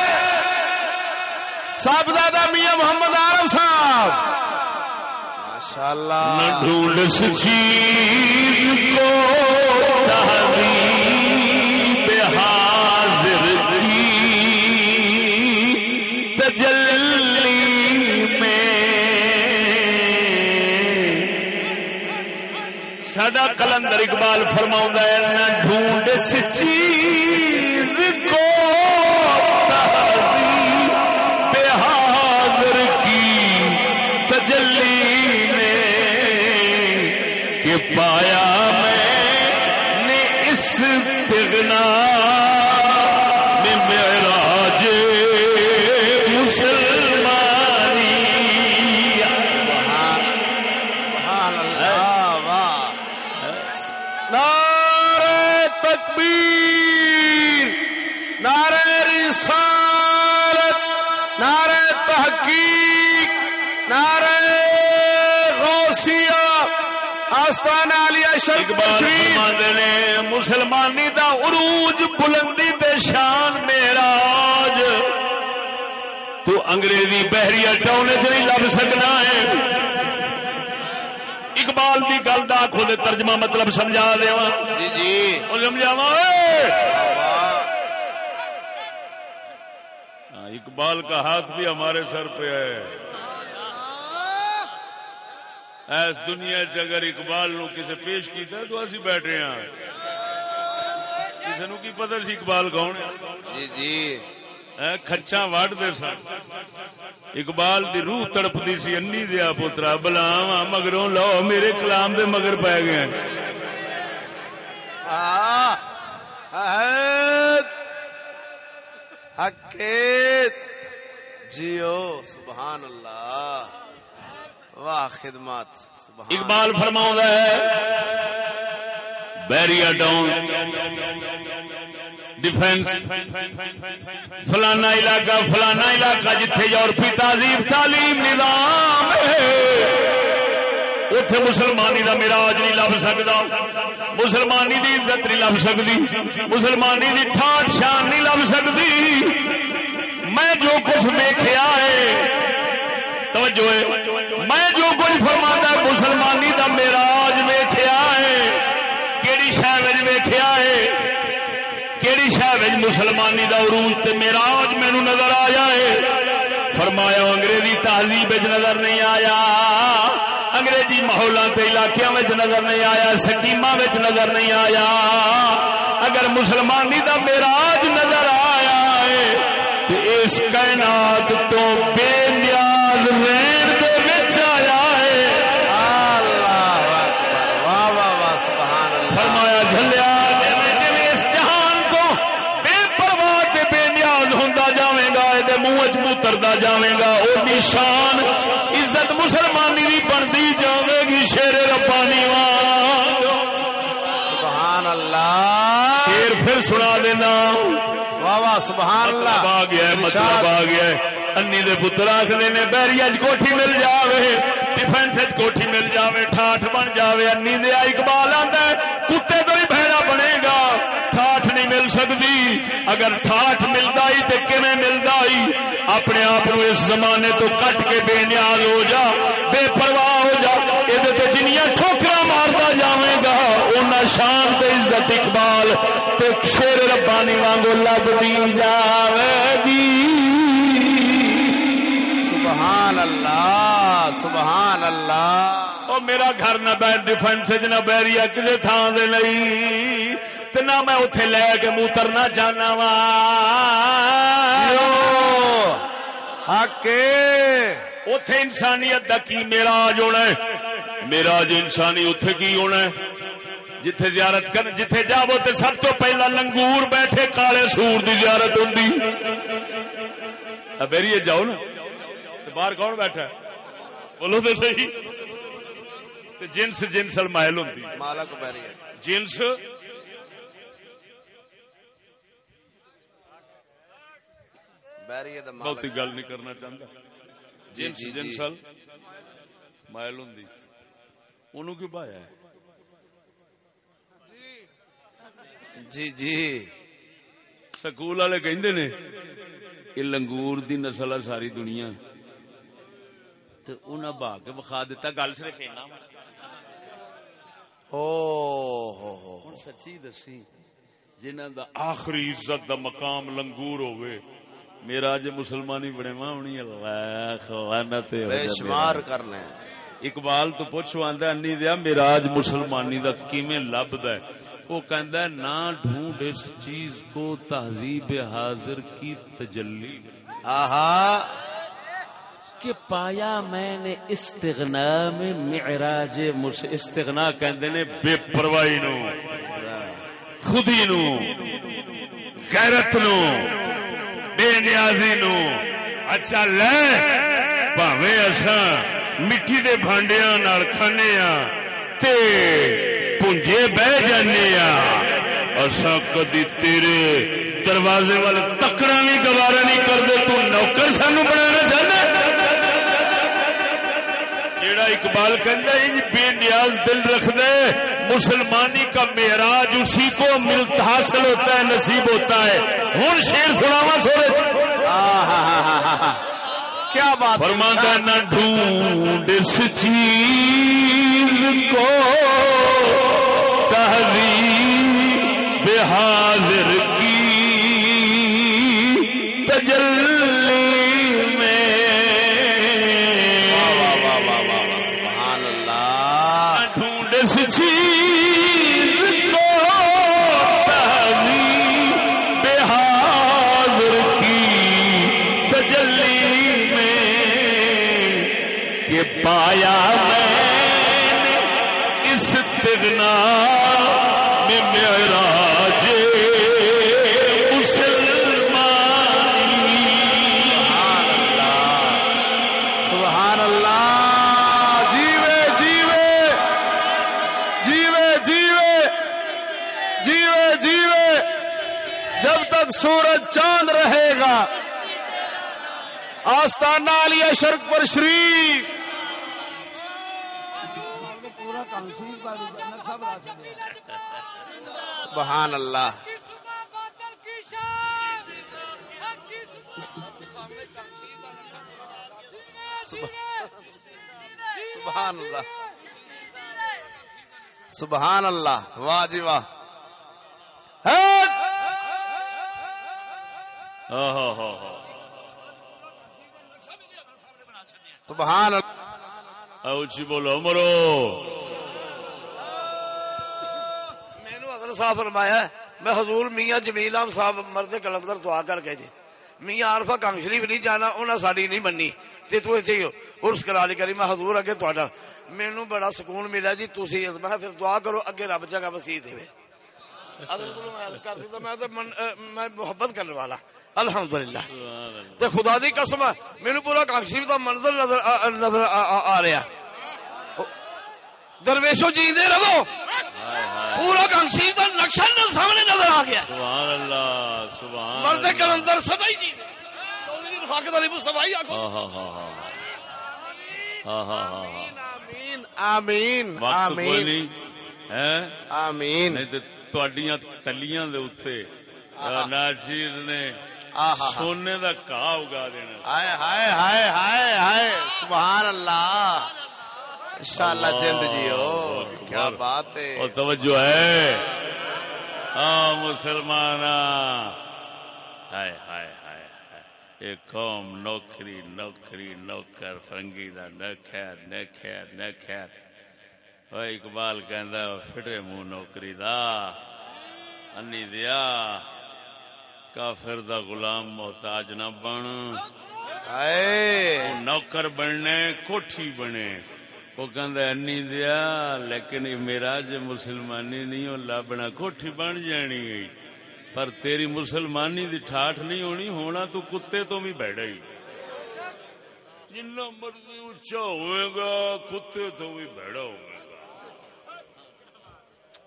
S2: صاحب دادا میاں محمد عارف صاحب۔ ماشاء اللہ
S1: نہ ڈھونڈ اس چیز کو تحریب سڈا کلندر اقبال فرما ہے، نہ ڈھونڈ سچی چیز کو حاضر کی تجلی میں کہ پایا میں نے اس پگنا مسلمانی دا عروج بلندی تے شان معراج۔ تو انگریزی بحری ٹونے چ نہیں لب سکنا ہے۔ اقبال دی گل دا خود ترجمہ مطلب سمجھا دیواں۔
S2: جی جی۔
S1: ہاں، اقبال کا ہاتھ بھی ہمارے سر پہ ہے۔ ایس دنیا چ اگر اقبال نو کسی پیش کیتا تو اسی بیٹھے ہیں کسی نو کی پتہ سی اقبال کون ہے؟
S2: جی جی۔
S1: اے کھچا وڈ دے سن۔ اقبال دی روح تڑپدی سی انی دیا پترا بلاواں مگروں لو میرے کلام دے مگر پے گئے۔
S2: حقیت جیو سبحان اللہ واہ خدمات۔
S1: اقبال فرماؤں ہے بیریا ڈاؤن ڈیفینس فلانا علاقہ فلانا علاقہ جتھے یورپی تعلیم تعلیم نظام ہے۔ اتے مسلمانی دا میراج نہیں لب سکتا مسلمانی دی عزت نہیں لب سکتی مسلمانی دی ٹھان شان نہیں لب سکتی میں جو کچھ دیکھا ہے، توجہ میں جو کچھ فرما مسلمانی دا میراج ویخیا ہے کہڑی شہر ہے۔ کہڑی شہر مسلمانی دا عروج تے میراج مینو نظر آیا ہے۔ فرمایا، انگریزی تہذیب نظر نہیں آیا۔ انگریزی ماحولوں کے علاقوں میں نظر نہیں آیا سکیم نظر نہیں آیا۔ اگر مسلمانی دا میراج نظر آیا ہے، تو اس کائنات تو بے پھر سنا دینا۔
S2: واہ واہ سبحان اللہ۔
S1: مطلب آ گیا مطلب آ گیا انی دے پتر آخری نے بیری اج کوٹھی مل جاوے۔ ڈیفینس کوٹھی مل جاوے ٹھاٹ بن جاوے۔ انی دے اقبال آتا ہے کتے تو ہی بنے گا۔ ٹھاٹ نہیں مل سکتی اگر ٹھاٹ ملتا ہی تو کیویں ملتا ہی؟ اپنے آپ اس زمانے تو کٹ کے بے نیاز ہو جا۔ بے پرواہ ہو جا یہ جنیاں ٹھوکرا مارتا جاوے گا اُنہ شان تے عزت اقبال تے شیر ربانی وانگو لگتی جاوے گی
S2: سبحان اللہ سبحان اللہ۔
S1: او میرا گھر نہ بیٹھ ڈیفینس نہ بیریا کسی تھان دے نہیں تے نہ میں اتے لے کے موترنا چاہنا وا۔
S2: حق
S1: اتے انسانیت دا کی میراج ہونا ہے؟ میراج انسانی اتے کی ہونا ہے؟ جتھے زیارت کر جتھے جاو تے سب تو پہلا لنگور بیٹھے کالے سور دی زیارت ہوندی۔ ابیریے جاؤ نا۔ تے باہر کون بیٹھا ہے؟ بولو تو صحیح۔ تے جنس جنس المائل ہوندی۔
S2: مالک بیری
S1: جنس بہت
S2: مالک
S1: گل نہیں کرنا چاہتا
S2: جی
S1: جنس
S2: جی جی۔
S1: جنسل مائل ہوندی۔ انہوں کیوں پایا ہے؟
S2: جی جی۔
S1: سکول والے کہندے نے یہ لنگور دی نسل ہے ساری دنیا۔ تے انہاں با کے بخا دیتا گل صرف اینا
S2: او ہو
S1: سچی دسی جنہاں دا آخری عزت دا مقام لنگور ہوئے میرا جے مسلمانی بڑے ماونی اللہ خوانت
S2: بے شمار کرنے
S1: اقبال تو پوچھو آندا انی دیا میراج مسلمانی دا کیویں لبدا ہے؟ وہ کہندا ہے نہ ڈھونڈ اس چیز کو تہذیب حاضر کی تجلی۔
S2: آہا۔
S1: کہ پایا میں نے استغنا میں معراج استغنا کہندے نے بے پرواہی نو خودی نو غیرت نو بے نیازی نو۔ اچھا لے پاویں اساں مٹی دے بھانڈیاں نال کھانے ہاں۔ تے پونجے بہ جانے ہاں اساں کدی تیرے دروازے وال تکڑا بھی گوارا نہیں کرتے، تو نوکر سانو بنانا چاہنا جیڑا اقبال کہندا ہے بے نیاز دل رکھ دے مسلمانی کا معراج اسی کو ملتا حاصل ہوتا ہے، نصیب ہوتا ہے۔ ہن شیر سناوا سورج۔
S2: آہا۔ کیا بات
S1: فرماتا نہ ڈھونڈ اس چیز کو۔ تحریر حاضر کی۔
S2: تجل شرک پر شریف
S4: سبحان اللہ۔ سبحان اللہ۔ سبحان اللہ۔ واہ جی واہ۔
S1: ہاں ہاں ہاں۔, ہاں،, ہاں ہاں
S4: سبحان اللہ۔
S1: اچھی بولو مرو
S6: مینو اگر صاحب فرمایا میں حضور میاں جمیل احمد صاحب مرد کلندر دعا کر کے جی۔ میاں عارفہ کنگ شریف نہیں جانا انہیں ساری نہیں مننی۔ تے تو اتنے ہی ارس کرا لی کری میں حضور اگے تہاڈا۔ مینو بڑا سکون ملا جی تسی میں پھر دعا کرو اگے رب جگہ وسیع دے۔ حضرت میں محبت کرنے والا۔ الحمد للہ خدا دی قسم میری پورا کاکشیف کا منظر نظر آ رہا درویشو جی دے رہو۔ پورا کاکشیف کا نقشہ سامنے نظر آ گیا۔ مرد کلندر سبائی جی۔
S1: جی
S4: آمین آمین آمین۔ آمین۔
S1: تواڈیاں تلیاں دے اوتے نے سونے دا کاہ اگا دینا
S4: ہائے ہائے ہائے ہائے ہائے سبحان اللہ انشاءاللہ جلد جیو کیا بات ہے
S1: اور توجہ ہے ہاں مسلمان ہائے ہائے ہائے ہائے قوم نوکری نوکری نوکر فرنگی دا نہ خیر نہ خیر نہ خیر اقبال کہندا فٹے منہ نوکری دا انی دیا کافر دا غلام محتاج نہ بن نوکر بننے کوٹھی بنے وہ کہندا انی دیا لیکن میرا جو مسلمانی نہیں ہو لبنا کوٹھی بن جانی گئی پر تیری مسلمانی دی ٹھاٹ نہیں ہونی ہونا تو کتے تو بھی بیٹھا ہی جنا مرضی اچھا ہوئے گا کتے تو بھی بیٹھا ہوئے گا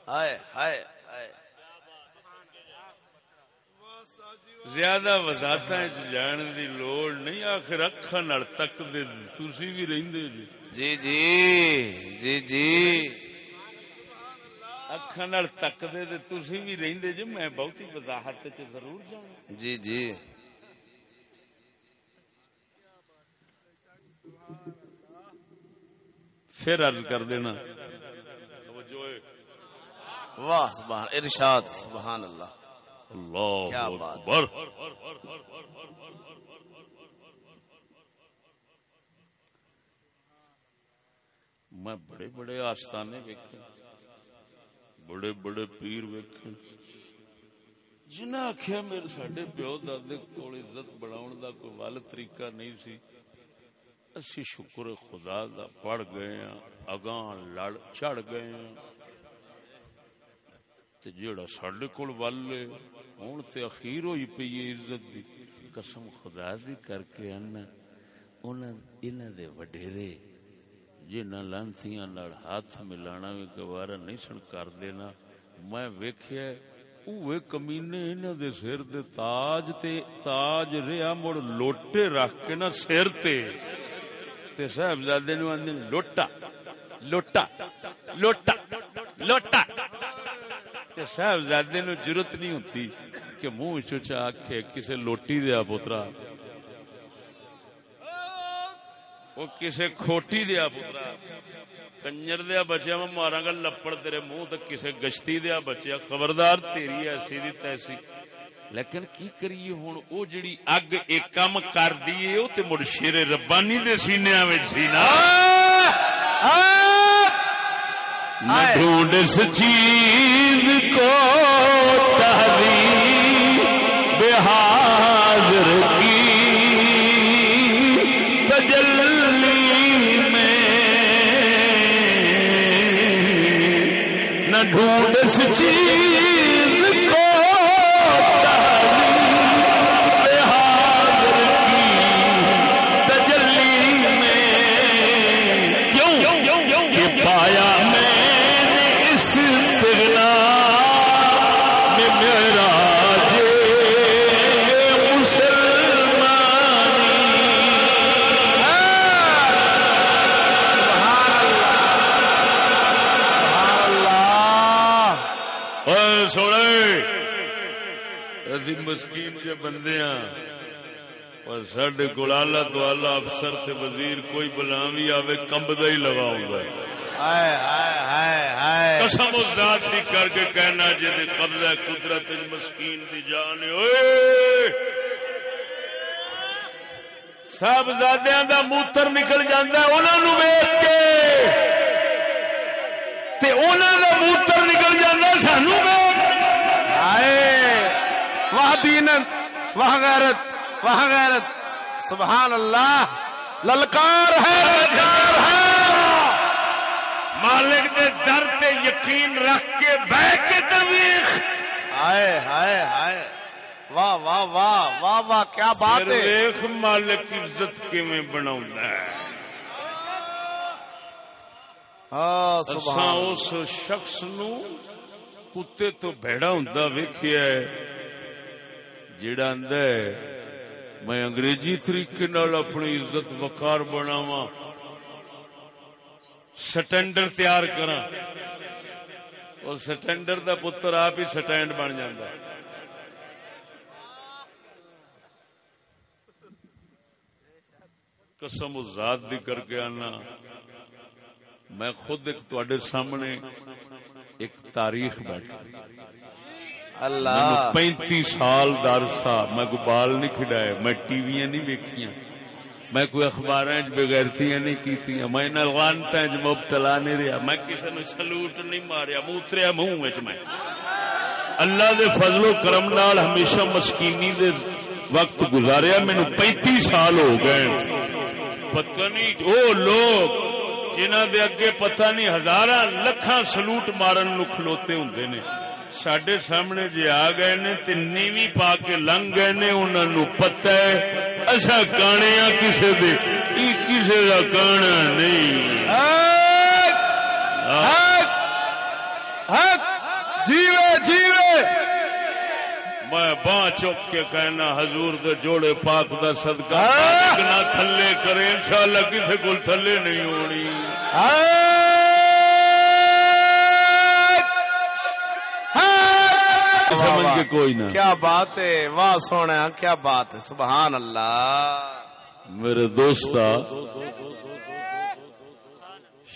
S4: ہائے ہائے ہائے۔
S1: زیادہ وضاحت جان دی لوڑ نہیں آخر اکھان تک دے تسی بھی رہندے جی۔
S4: جی جی جی جی۔
S1: اکھان تک دے تے تسی بھی رہندے جی۔ میں بہتی وضاحت چ ضرور جانا
S4: جی جی۔
S1: پھر عرض کر دینا۔
S4: واہ سبحان ارشاد سبحان اللہ۔
S1: اللہ
S4: کیا بات۔
S1: اکبر میں بڑے بڑے آستانے ویکھے بڑے بڑے پیر ویکھے۔ جنہیں آخیا میرے سڈے پیو دادے کول عزت بناؤن دا کوئی ول طریقہ نہیں سی اسی شکر خدا دا پڑ گئے ہاں اگاں لڑ چڑھ گئے ہاں۔ تے جیڑا سڈے کول ول ہے ہوں تے اخیر ہوئی پی عزت دی۔ قسم خدا دی کر کے آنا انہاں دے وڈیرے جنہ لانتیاں نال ہاتھ ملانا بھی گوارا نہیں سن کر دینا۔ میں ویکھیا اوے کمینے انہاں دے سر دے تاج تے تاج ریا مڑ لوٹے رکھ کے نا سر تے۔ تے صاحبزادے نو آندے لوٹا لوٹا لوٹا لوٹا۔ تے صاحبزادے نو ضرورت نہیں ہوتی کہ منہ چوچا آکھے کسے لوٹی دیا پترا وہ کسے کھوٹی دیا پترا کنجر دیا بچیا میں مارا گا لپڑ تیرے منہ تے کسے گشتی دیا بچیا خبردار تیری ایسی دی تیسی لیکن کی کریے ہوں او جڑی اگ ایک کم کر دیے او تے مڑ شیر ربانی دے سینیاں وچ سی نا نہ ڈھونڈ اس چیز کو تحریر بحاضر کی۔ تجلی میں نہ ڈھونڈ اس چیز کے بندے ہاں۔ اور سڈے کو آلہ تو آلہ افسر تے وزیر کوئی بلامی آوے کمبدا ہی لگا ہوں قسم و ذات بھی کر کے کہنا جی قبضہ قدرت مسکین دی جان سب زادیاں دا موتر نکل جاندہ ہے انہاں نو ویکھ کے۔ تے انہاں دا موتر نکل جاندہ ہے سانو ویکھ۔
S2: ہائے دین وہ غیرت وہ غیرت۔ سبحان اللہ۔ للکار ہے للکار ہے۔
S1: مالک دے در تے یقین رکھ کے بہ کے تویخ
S2: ہائے ہائے ہائے۔ واہ واہ واہ واہ واہ کیا بات ہے۔
S1: ویخ مالک عزت ہے؟
S2: ہاں
S1: اساں
S2: سبحان
S1: اس شخص نو کتے تو بھڑا ہوندا ویکھیا ہے۔ جیڑا آندا ہے، میں انگریزی طریقے نال اپنی عزت وقار بناواں، سٹینڈر تیار کراں۔ اور سٹینڈر دا پتر آپ ہی سٹینڈ بن جاندا۔ ہے قسم ذات بھی کر کے آنا۔ میں خود ایک تواڈے سامنے ایک تاریخ بیٹھا۔
S2: اللہ
S1: پینتی سال دارسا میں کوئی بال نہیں کھڈائے میں ٹی وی نہیں ویکھیاں۔ میں کوئی اخبار بغیرتیاں نہیں کیتیاں۔ میں انہاں مبتلا نہیں رہا میں کسی نو سلوٹ نہیں ماریا موتریا منہ میں۔ اللہ دے فضل و کرم نال ہمیشہ مسکینی دے وقت گزاریا۔ مینو پینتی سال ہو گئے پتہ نہیں، او لوگ جنہ دے اگے پتہ نہیں ہزار لکھاں سلوٹ مارن نو کھلوتے ہوندے نے۔ سڈے سامنے جی آ گئے نے تے نیوی پا کے لنگ گئے نے انہوں نو پتہ ہے اصا گانے آ کسے دے کسے دا گانا نہیں
S2: حق حق حق جیوے جیوے
S1: میں باں چک کے کہنا حضور دے جوڑے پاک دا صدقہ نہ تھلے کرے انشاءاللہ کسے کول تھلے نہیں ہونی سمجھ کے کوئی نہ.
S2: کیا بات ہے؟ واہ سونا کیا بات ہے؟ سبحان اللہ.
S1: میرے دوستا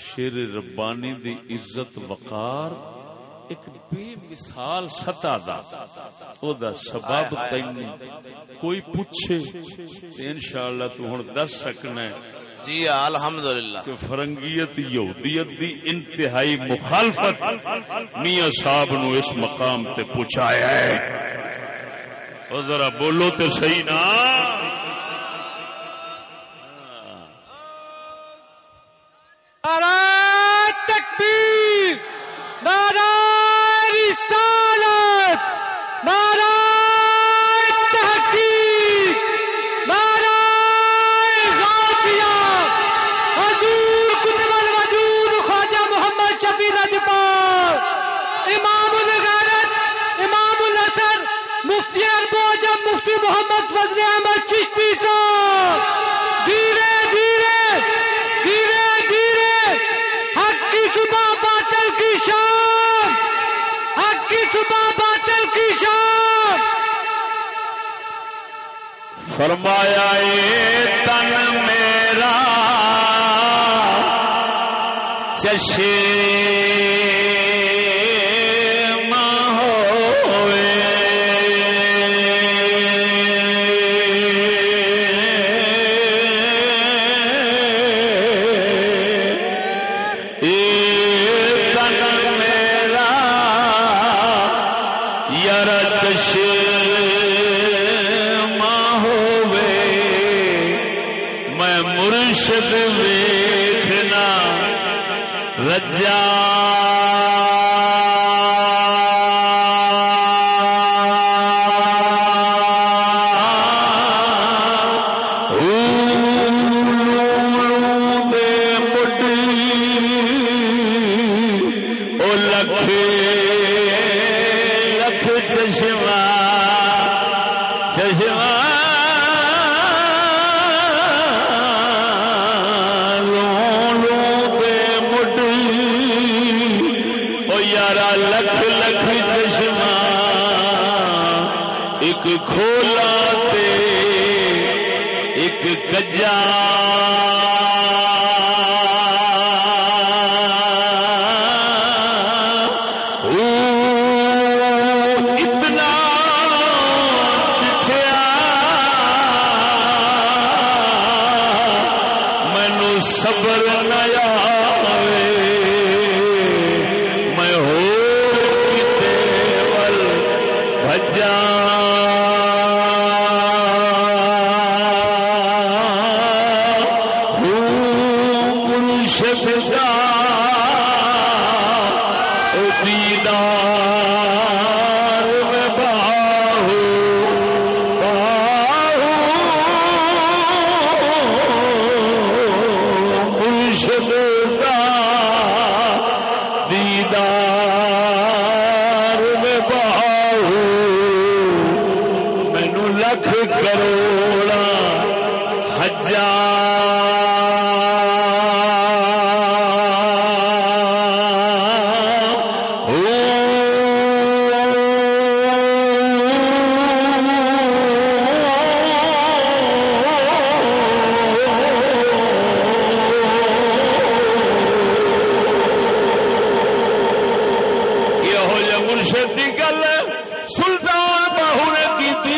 S1: شیر ربانی دی عزت وقار ایک بے مثال سطح دا. او دا سبب کوئی پوچھے انشاءاللہ تو ہن دس سکنا ہے۔
S2: جی الحمدللہ۔
S1: کہ فرنگیت یہودیت دی انتہائی مخالفت میاں صاحب نو اس مقام تے پہنچایا ہے۔ او ذرا بولو تے صحیح نا۔
S7: تکبیر نعرہ رسالت نعرہ تحقیق نعرہ غافیہ حضور کتب الوجود خواجہ محمد شفیع نجپال امام الغیرت امام الاثر مفتی اربوجم مفتی محمد فضل احمد چشتی صاحب، دھیرے دھیرے دھیرے دھیرے، حق کی صبح باطل کی شام حق کی صبح باطل کی شام
S1: فرمایا، اے تن میرا، چشے جہ گل سلطان باہو نے کی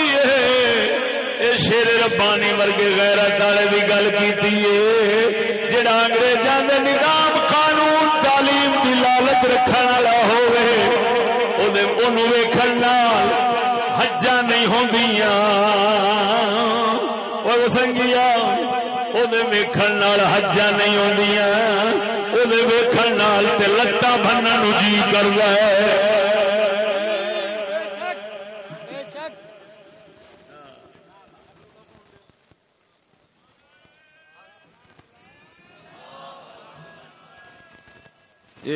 S1: شیر ربانی ورگے غیرت والے بھی گل کی جڑا انگریزاں دے نظام قانون تعلیم کی لالچ رکھنے والا ہوے اونوں ویکھن نال حجاں نہیں ہوندیاں۔ او سنگیا او ویکھن نال حجاں نہیں ہوندیاں۔ او ویکھن نال تے لتاں بنن نو جی کردا ہے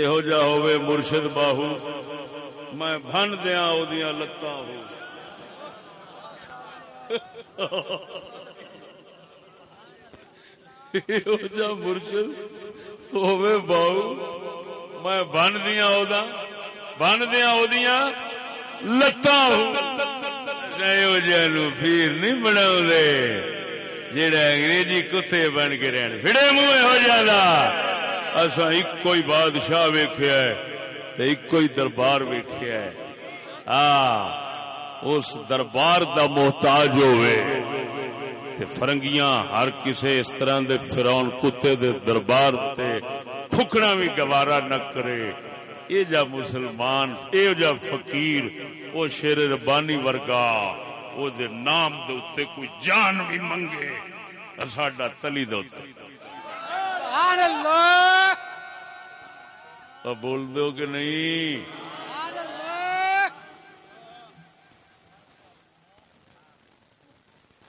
S1: یہو جا ہوے مرشد باہو، میں بن دیا وہ لتاں ہو۔ جا مرشد ہوے باہو، میں بن دیا وہ بن دیا وہ لتاں ہو۔ یہو جہ پیر نہیں بنا جڑا انگریزی کتے بن کے رہن۔ فڑے منہ ہو جانا اصا ایک ہی بادشاہ ویخیا ایک ہی دربار ویخیا ہاں اس دربار دا محتاج ہوئے تے فرنگیاں ہر کسے اس طرح دے فرون کتے دے دربار تے تھکنا بھی گوارا نہ کرے۔ اے جا مسلمان اے جا فقیر او شیر ربانی ورگا۔ او دے نام دے اتے کوئی جان بھی منگے ساڈا تلی دے اتے
S7: سبحان اللہ۔
S1: تو بول دو کہ نہیں؟
S7: سبحان اللہ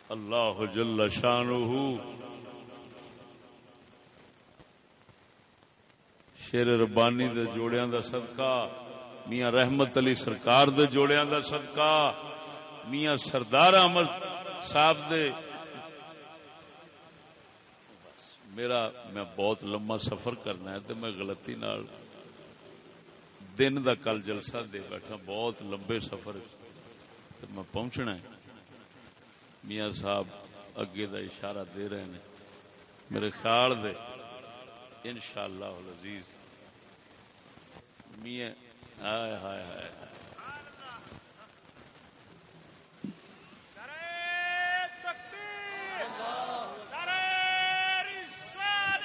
S1: اللہ جل شانہ شیر ربانی دے جوڑیاں دا صدقہ میاں رحمت علی سرکار دے جوڑیاں دا صدقہ۔ میاں سردار احمد صاحب دے۔ میرا، میں بہت لمبا سفر کرنا ہے تو میں غلطی نال دن دا کل جلسہ دے بیٹھا، بہت لمبے سفر تے میں پہنچنا ہے۔ میاں صاحب اگے دا اشارہ دے رہے ہیں۔ میرے خیال دے، انشاءاللہ العزیز۔ میاں ہائے ہائے ہائے۔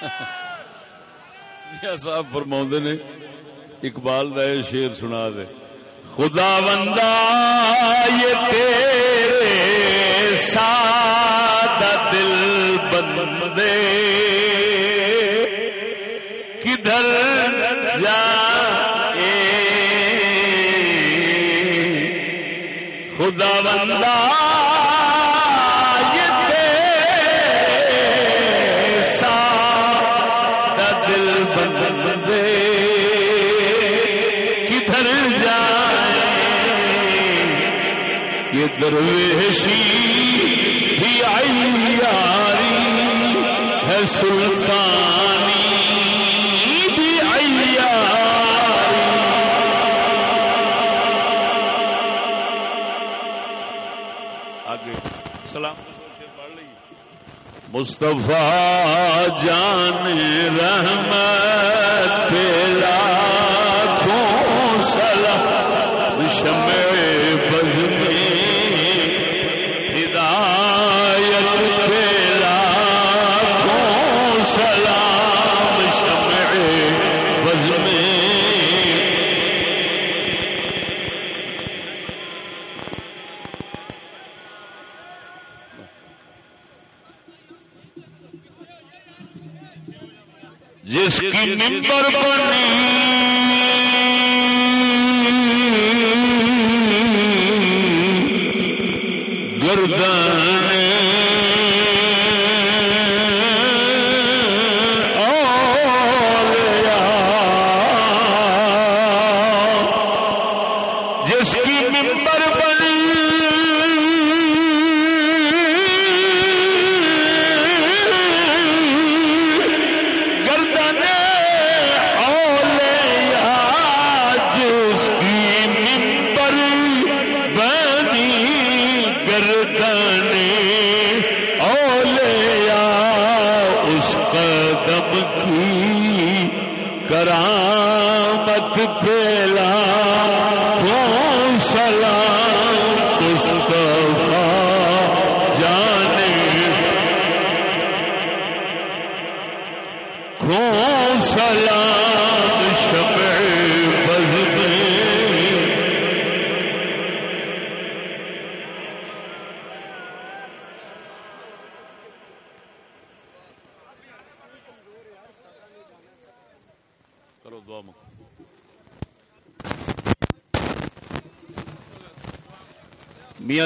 S1: میاں صاحب فرما نے، اقبال کا یہ شیر سنا دے۔ خدا بندہ، یہ تیرے سادہ دل بندے۔ کدھر جائے؟ خدا بندہ مصطفیٰ جان رحمت تیرا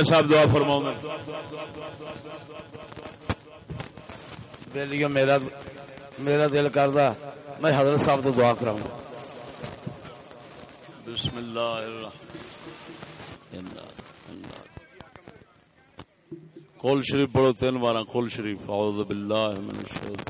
S1: صاحب دعا فرماؤں
S6: بیلیو میرا میرا دل کردا میں حضرت صاحب تو دعا کراؤں۔
S1: بسم اللہ الرحمن قول شریف پڑھو تین بارہ قول شریف۔ اعوذ باللہ من الشیطان